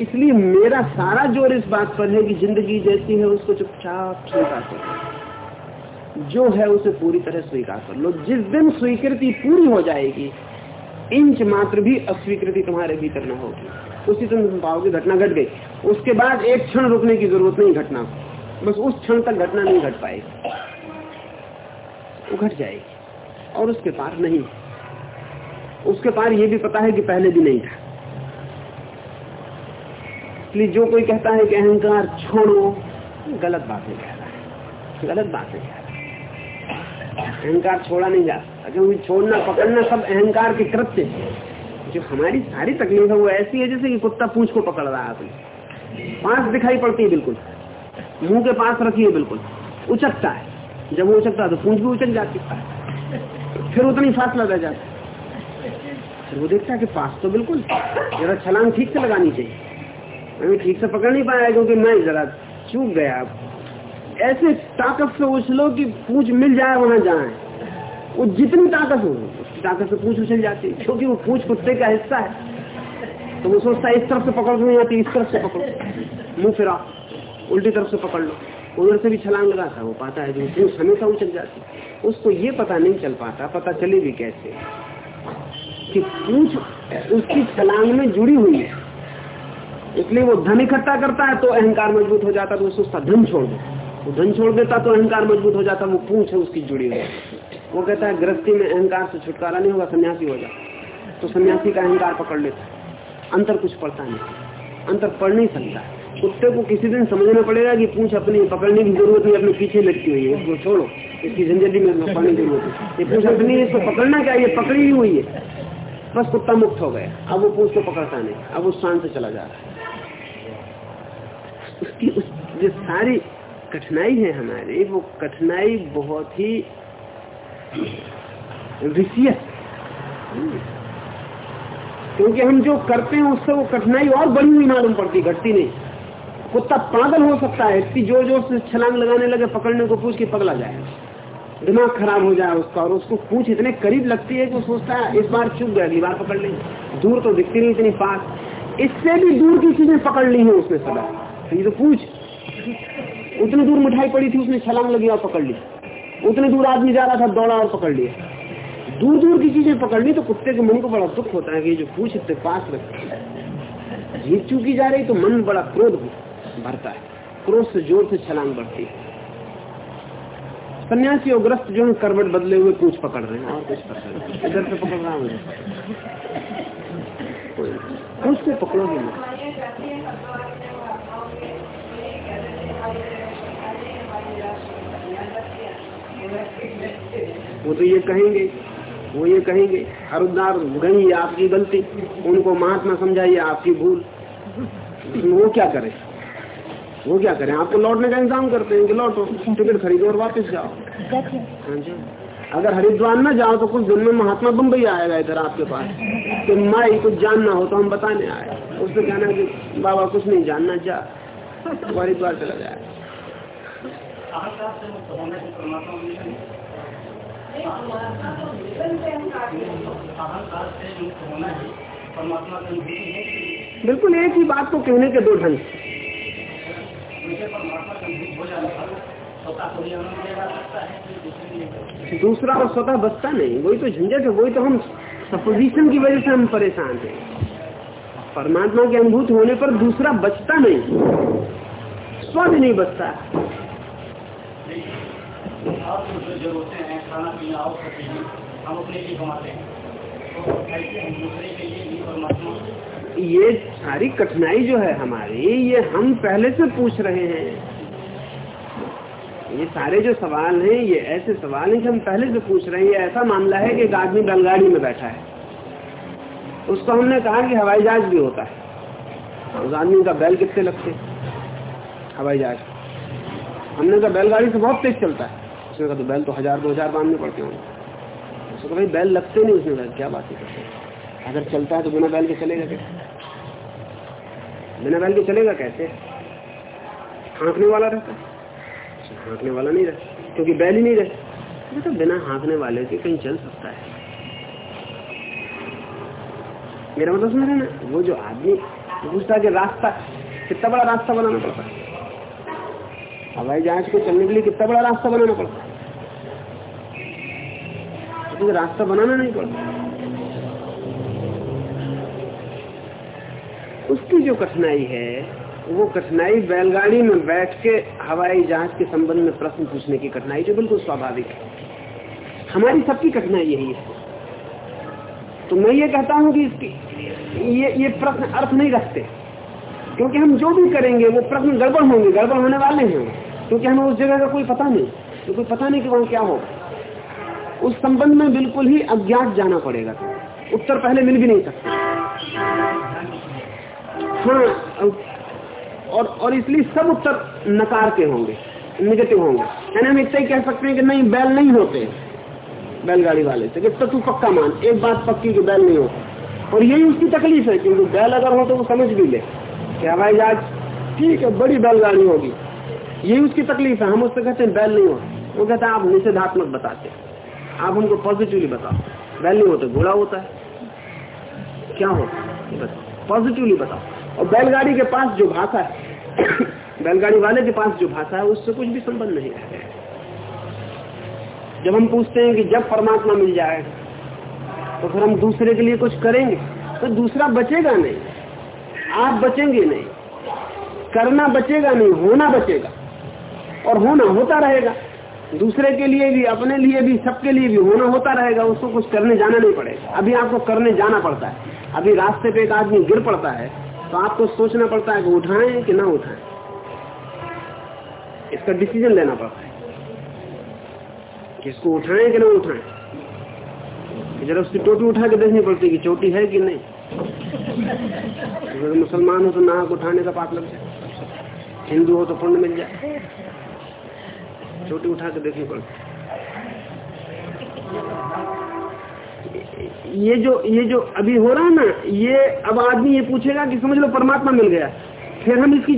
इसलिए मेरा सारा ज़ोर इस बात पर है कि ज़िंदगी जैसी है, उसको चुपचाप स्वीकार करो। जो है उसे पूरी तरह स्वीकार कर लो। जिस दिन स्वीकृति पूरी हो जाएगी, इंच मात्र भी अस्वीकृति तुम्हारे भीतर न होगी। उसी दिन तुम पाओगे घटना घट गई। उसके बाद एक क्षण रुकने की ज़रूरत नहीं घटना। बस उस क्षण तक घटना नहीं घट पाएगी। वो घट जाएगी। और उसके पार नहीं। उसके पार ये भी पता है कि पहले भी नहीं था। इसलिए जो कोई कहता है कि अहंकार छोड़ो, गलत बात है कह रहा है। गलत बात है कह रहा है। अहंकार छोड़ा नहीं जा सकता। क्योंकि छोड़ना, पकड़ना सब अहंकार के कृत्य है। जो हमारी सारी तकलीफ़ है, वो ऐसी है जैसे कि कुत्ता पूछ को पकड़ रहा है पास दिखाई पड़ती है बिल्कुल। मुँह के पास रखी है बिल्कुल। उचकता है। जब वो उचकता है तो पूछ भी उचक जाती है। फिर उतनी फासला रह जाता फिर वो देखता है कि पास तो बिल्कुल। जरा छलांग ठीक से लगानी चाहिए। मैं ठीक से पकड़ नहीं पाया क्योंकि मैं जरा चूक गया। आप ऐसे ताकत से उछलो कि पूछ मिल जाए, वहाँ जाए। वो जितनी ताकत हो, उसकी ताकत से पूछ उछल जाती है, क्योंकि वो पूछ कुत्ते का हिस्सा है। तो वो सोचता है, इस तरफ़ से पकड़ नहीं आती इस तरफ़ से पकड़ो मुँह फिरा, उल्टी तरफ़ से पकड़ लो। उधर से भी छलांग लगा था वो पाता है, जो पूछ हमेशा उछल जाती उसको ये पता नहीं चल पाता, पता चले भी कैसे कि पूछ उसकी छलांग में जुड़ी हुई है। इसलिए वो धन इकट्ठा करता है तो अहंकार मज़बूत हो जाता है तो सोचता धन छोड़ दो। वो धन छोड़ देता तो अहंकार मज़बूत हो जाता, वो पूछ है उसकी जुड़ी हुई। वो कहता है, गृहस्थी में अहंकार से छुटकारा नहीं होगा, सन्यासी हो जाता तो सन्यासी का अहंकार पकड़ लेता अंतर कुछ पड़ता नहीं। अंतर पढ़ नहीं सकता। कुत्ते को किसी दिन समझना पड़ेगा कि पूछ अपनी पकड़ने की ज़रूरत नहीं, अपने पीछे लटकी हुई है। इसको छोड़ो। इसकी ज़िंदगी में पकड़ने की ज़रूरत है। ये पूछ अपनी इसको पकड़ना ये पकड़ी हुई है। बस कुत्ता मुक्त हो गया। अब वो पूछ को पकड़ता नहीं। अब उस स्थान से चला जा रहा है। उसकी उस जो सारी कठिनाई है हमारी, वो कठिनाई बहुत ही विषय। क्योंकि हम जो करते हैं, उससे वो कठिनाई और बड़ी हुई मालूम पड़ती, घटती नहीं। कुत्ता पागल हो सकता है इतनी ज़ोर ज़ोर से छलांग लगाने लगे, पकड़ने को पूछ के पगला जाए। दिमाग खराब हो जाए उसका और उसको पूछ इतने करीब लगती है कि वो सोचता है, इस बार चुप गया, अगली बार पकड़ लेंगे दूर तो दिखती नहीं इतनी पास इससे भी दूर की चीज़ें पकड़ ली है उसने सदा। ये तो पूछ। उतनी दूर मिठाई पड़ी थी, उसने छलांग लगी और पकड़ ली। उतने दूर आदमी जा रहा था, दौड़ा और पकड़ लिया। दूर दूर की चीज़ें पकड़ ली तो कुत्ते के मन को बड़ा दुख होता है कि जो पूछ इतने पास रखती जीत चूकी जा रही तो मन बड़ा क्रोध भरता है। क्रोध से ज़ोर से छलांग बढ़ती है। सन्यासी और ग्रस्त जो है, करवट बदले हुए पूछ पकड़ रहे हैं। और कुछ पकड़ रहे इधर से पकड़ रहा हूँ। पूछ से पकड़ोगे नहीं वो तो ये कहेंगे, वो ये कहेंगे, हरुद्दार गई आपकी गलती, उनको महात्मा समझाइए आपकी भूल। वो क्या करे? वो क्या करें? आपको लौटने का इंतज़ाम करते हैं कि लौटो टिकट खरीदो और वापस जाओ। हाँ अगर हरिद्वार में जाओ तो कुछ दिन में महात्मा बम्बई आएगा इधर आपके पास। तो माई कुछ जानना हो तो हम बताने आए। उससे कहना कि बाबा कुछ नहीं जानना जा। हरिद्वार चला जाए। बिल्कुल एक ही बात को कहने के दो ढंग। दूसरा और स्वतः बचता नहीं, वही तो झंझट है, वही तो हम सपोजिशन की वजह से हम परेशान हैं। परमात्मा के अनुभूत होने पर दूसरा बचता नहीं स्व भी नहीं बचता। और जो जरूरतें हैं। खाना पीना और सब चीज़ें हम अपने लिए कमाते हैं ये सारी कठिनाई जो है हमारी, ये हम पहले से पूछ रहे हैं। ये सारे जो सवाल हैं, ये ऐसे सवाल हैं कि हम पहले से पूछ रहे हैं। ये ऐसा मामला है कि एक आदमी बैलगाड़ी में बैठा है। उसको हमने कहा कि हवाई जहाज़ भी होता है। उस आदमी का बैल कितने लगते हवाई जहाज़। हमने कहा, बैलगाड़ी से बहुत तेज चलता है। उसने कहा तो बैल तो हज़ार, दो हज़ार बांधने पड़ते होंगे। उसने कहा, भाई, बैल लगते नहीं, उसने कहा, क्या बात है? अगर चलता है तो बिना बैल के चलेगा कैसे बिना बैल के चलेगा कैसे? हाँकने वाला रहता है। हाँकने वाला नहीं रहता, क्योंकि बैल ही नहीं रहता। तो बिना हाँकने वाले के कहीं चल सकता है। मेरा मतलब समझ रहे ना? वो जो आदमी पूछता कि रास्ता, कितना बड़ा रास्ता बनाना पड़ता है? हवाई जहाज़ को चलने के लिए कितना बड़ा रास्ता बनाना पड़ता है? तो रास्ता बनाना नहीं पड़ता। उसकी जो कठिनाई है, वो कठिनाई बैलगाड़ी में बैठ के हवाई जहाज़ के संबंध में प्रश्न पूछने की कठिनाई जो बिल्कुल स्वाभाविक है। हमारी सबकी कठिनाई यही है। तो मैं ये कहता हूँ कि इसकी, ये ये प्रश्न अर्थ नहीं रखते। क्योंकि हम जो भी करेंगे, वो प्रश्न गड़बड़ होंगे, गड़बड़ होने वाले हैं क्योंकि हमें उस जगह का कोई पता नहीं। तो कोई पता नहीं कि वहाँ क्या होगा। उस संबंध में बिल्कुल ही अज्ञात जाना पड़ेगा। उत्तर पहले मिल भी नहीं सकते। हाँ और और इसलिए सब उत्तर नकार के होंगे निगेटिव होंगे। यानी हम इतना ही कह सकते हैं कि नहीं, बैल नहीं होते। बैलगाड़ी वाले से तो तू पक्का मान, एक बात पक्की कि बैल नहीं होता। और यही उसकी तकलीफ़ है, क्योंकि बैल अगर हो तो वो समझ भी ले। कि हवाई जहाज़ ठीक है, बड़ी बैलगाड़ी होगी। यही उसकी तकलीफ़ है, हम उससे कहते हैं, बैल नहीं होता। वो कहते हैं, आप निषेधात्मक बताते आप हमको पॉजिटिवली बताओ। बैल नहीं होते, घोड़ा होता है। क्या होता है? पॉजिटिवली बताओ। और बैलगाड़ी के पास जो भाषा है, बैलगाड़ी वाले के पास जो भाषा है, उससे कुछ भी संबंध नहीं है। जब हम पूछते हैं कि जब परमात्मा मिल जाए तो फिर हम दूसरे के लिए कुछ करेंगे तो दूसरा बचेगा नहीं। आप बचेंगे नहीं। करना बचेगा नहीं, होना बचेगा। और होना होता रहेगा। दूसरे के लिए भी, अपने लिए भी, सबके लिए भी होना होता रहेगा, उसको कुछ करने जाना नहीं पड़ेगा। अभी आपको करने जाना पड़ता है। अभी रास्ते पे एक आदमी गिर पड़ता है तो आपको सोचना पड़ता है कि उठाएँ कि ना उठाएँ। इसका डिसीज़न लेना पड़ता है। कि इसको उठाएँ कि ना उठाएँ? जरा उसकी टोटी उठा के देखनी पड़ती है कि चोटी है कि नहीं। अगर मुसलमान हो तो नाक उठाने का पाप लग जाए। हिंदू हो तो पुण्य मिल जाए। चोटी उठा के देखनी पड़ती ये जो ये जो अभी हो रहा है ना, ये अब आदमी ये पूछेगा कि समझ लो परमात्मा मिल गया। फिर हम इसकी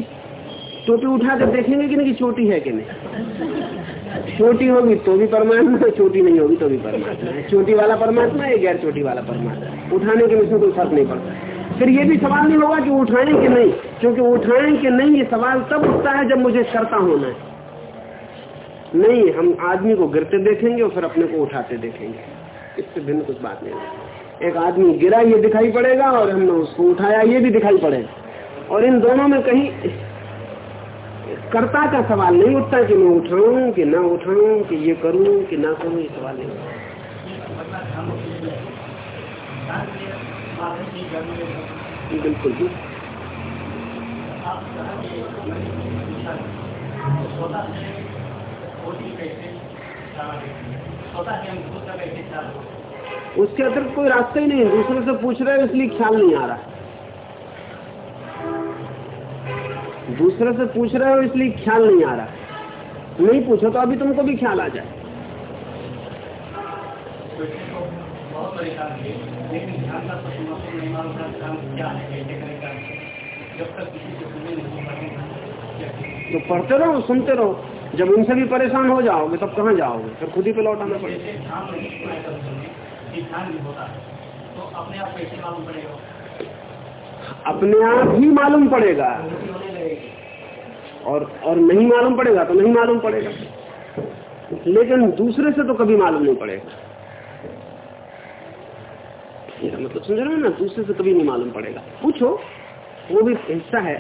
चोटी उठा कर देखेंगे कि नहीं चोटी है कि नहीं। छोटी होगी तो भी परमात्मा छोटी नहीं होगी तो भी परमात्मा है। चोटी वाला परमात्मा है गैर चोटी वाला परमात्मा उठाने के इसमें कोई फ़र्क नहीं पड़ता। फिर ये भी सवाल नहीं होगा कि उठाएँ कि नहीं, क्योंकि उठाएँ कि नहीं, ये सवाल तब उठता है जब मुझे करता होना है। नहीं, हम आदमी को गिरते देखेंगे और फिर अपने को उठाते देखेंगे। इससे भिन्न कुछ बात नहीं है एक आदमी गिरा ये दिखाई पड़ेगा और हमने उसको उठाया ये भी दिखाई पड़ेगा और इन दोनों में कहीं कर्ता का सवाल नहीं उठता कि मैं उठाऊं कि ना उठाऊं कि ये करूँ कि ना करूँ ये सवाल नहीं बिल्कुल भी उसके अतिरिक्त कोई रास्ता ही नहीं है दूसरे से पूछ रहे इसलिए ख्याल नहीं आ रहा। दूसरे से पूछ रहे हो इसलिए ख्याल नहीं आ रहा। नहीं पूछो तो अभी तुमको भी ख्याल आ जाए। तो पढ़ते रहो सुनते रहो। जब उनसे भी परेशान हो जाओगे तब कहाँ जाओगे? फिर खुद ही पे लौटाना पड़ेगा। अपने आप ही मालूम पड़ेगा। और और नहीं मालूम पड़ेगा तो नहीं मालूम पड़ेगा। लेकिन दूसरे से तो कभी मालूम नहीं पड़ेगा। मतलब समझ रहे ना दूसरे से कभी नहीं मालूम पड़ेगा। पूछो वो भी हिस्सा है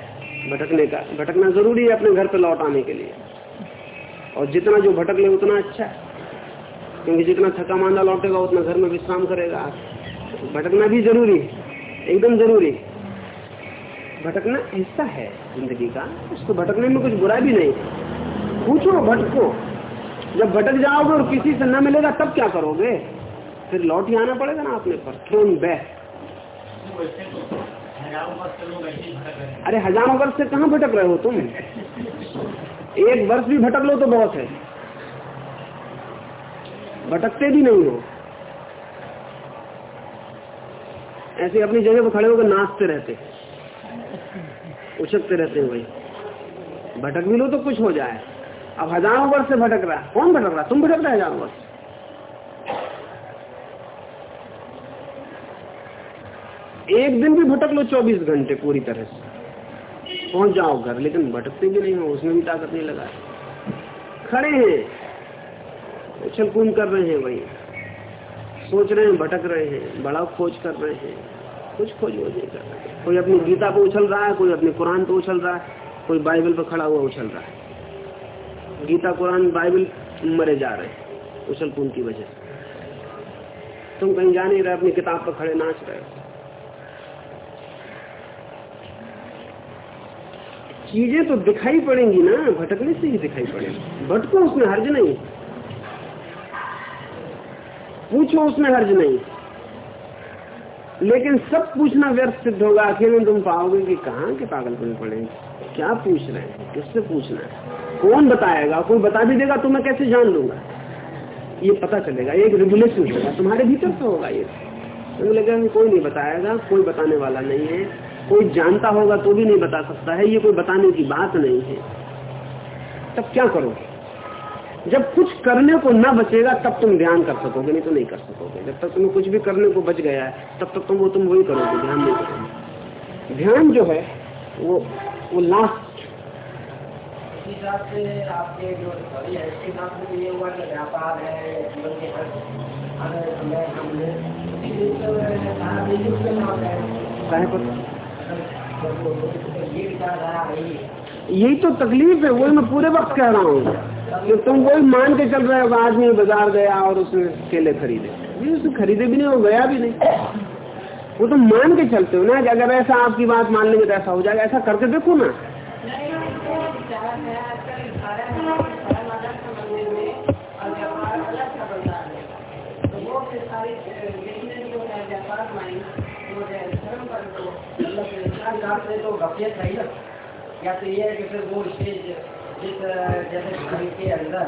भटकने का। भटकना ज़रूरी है अपने घर पे लौट आने के लिए। और जितना जो भटक ले उतना अच्छा है। क्योंकि जितना थका मांदा लौटेगा, उतना घर में विश्राम करेगा। भटकना भी ज़रूरी एकदम ज़रूरी भटकना हिस्सा है ज़िंदगी का, उसको भटकने में कुछ बुरा भी नहीं। पूछो, भटको। जब भटक जाओगे और किसी से न मिलेगा, तब क्या करोगे? फिर लौट ही आना पड़ेगा ना अपने पर। थ्रोन बैक अरे हज़ारों वर्ष से कहाँ भटक रहे हो तुम? एक वर्ष भी भटक लो तो बहुत है। भटकते भी नहीं हो। ऐसे अपनी जगह पर खड़े होकर नाचते रहते। उछकते रहते हैं वही भटक भी लो तो कुछ हो जाए। अब हज़ारों वर्ष से भटक रहा है। कौन भटक रहा है? तुम भटक रहे हज़ारों वर्ष। एक दिन भी भटक लो 24 घंटे पूरी तरह से। पहुँच जाओ घर, लेकिन भटकते भी नहीं हो? उसमें भी ताकत नहीं लगा। खड़े हैं। उछल कूद कर रहे हैं वही। सोच रहे हैं, भटक रहे हैं, बड़ा खोज कर रहे हैं। कुछ खोज वो नहीं कर रहे। कोई अपनी गीता पे उछल रहा है, कोई अपने कुरान पे उछल रहा है, कोई बाइबल पे खड़ा हुआ उछल रहा है। गीता, कुरान, बाइबल मरे जा रहे हैं, उछल कूद की वजह से। तुम कहीं जा नहीं रहे, अपनी किताब पर खड़े नाच रहे हो। चीज़ें तो दिखाई पड़ेंगी ना, भटकने से ही दिखाई पड़ेगी। भटको, उसमें हर्ज नहीं। पूछो, उसमें हर्ज नहीं। लेकिन सब पूछना व्यर्थ सिद्ध होगा अकेले तुम पाओगे कि कहाँ के पागलपन पड़ेंगे क्या पूछ रहे हैं? किससे पूछना है? कौन बताएगा? कोई बता भी देगा तो मैं कैसे जान लूँगा? ये पता चलेगा एक रेगुलेशन होगा। तुम्हारे भीतर से होगा ये। तुम्हें लगेगा कोई नहीं बताएगा, कोई बताने वाला नहीं है। कोई जानता होगा तो भी नहीं बता सकता है ये कोई बताने की बात नहीं है। तब क्या करोगे? जब कुछ करने को ना बचेगा तब तुम ध्यान कर सकोगे नहीं तो नहीं कर सकोगे। जब तक तुम्हें कुछ भी करने को बच गया है तब तक तुम वो तुम वही करोगे ध्यान नहीं करोगे। ध्यान जो है वो वो लास्ट आपके जो है ये हुआ कि व्यापार है जीवन के हर अगर समय हमने सारा बिज़नेस के नाम है चाहे पर ये विचारधारा रही है यही तो तकलीफ़ है, वही मैं पूरे वक्त कह रहा हूँ। कि तुम वही मान के चल रहे हो आदमी बाज़ार गया और उसने केले खरीदे। उसने खरीदे भी नहीं वो गया भी नहीं। वो तो मान के चलते हो ना कि अगर ऐसा आपकी बात मान लेंगे तो ऐसा हो जाएगा, ऐसा करके देखो ना। तो गफियत है ना। या तो ये है कि फिर वो स्टेज जिस जैसे घर के अंदर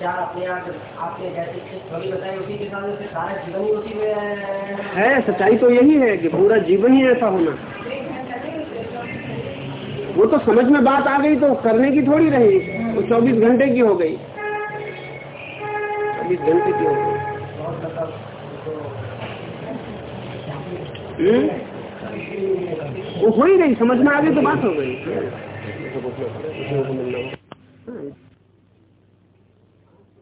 चार अपने आप आपने जैसे थोड़ी बताई उसी के साथ से सारा जीवन ही उसी में है सच्चाई तो यही है कि पूरा जीवन ही ऐसा होना। वो तो समझ में बात आ गई तो करने की थोड़ी रही वो चौबीस घंटे की हो गई। चौबीस घंटे की हो गई? वो हो ही गई समझ में आ गई तो बात हो गई।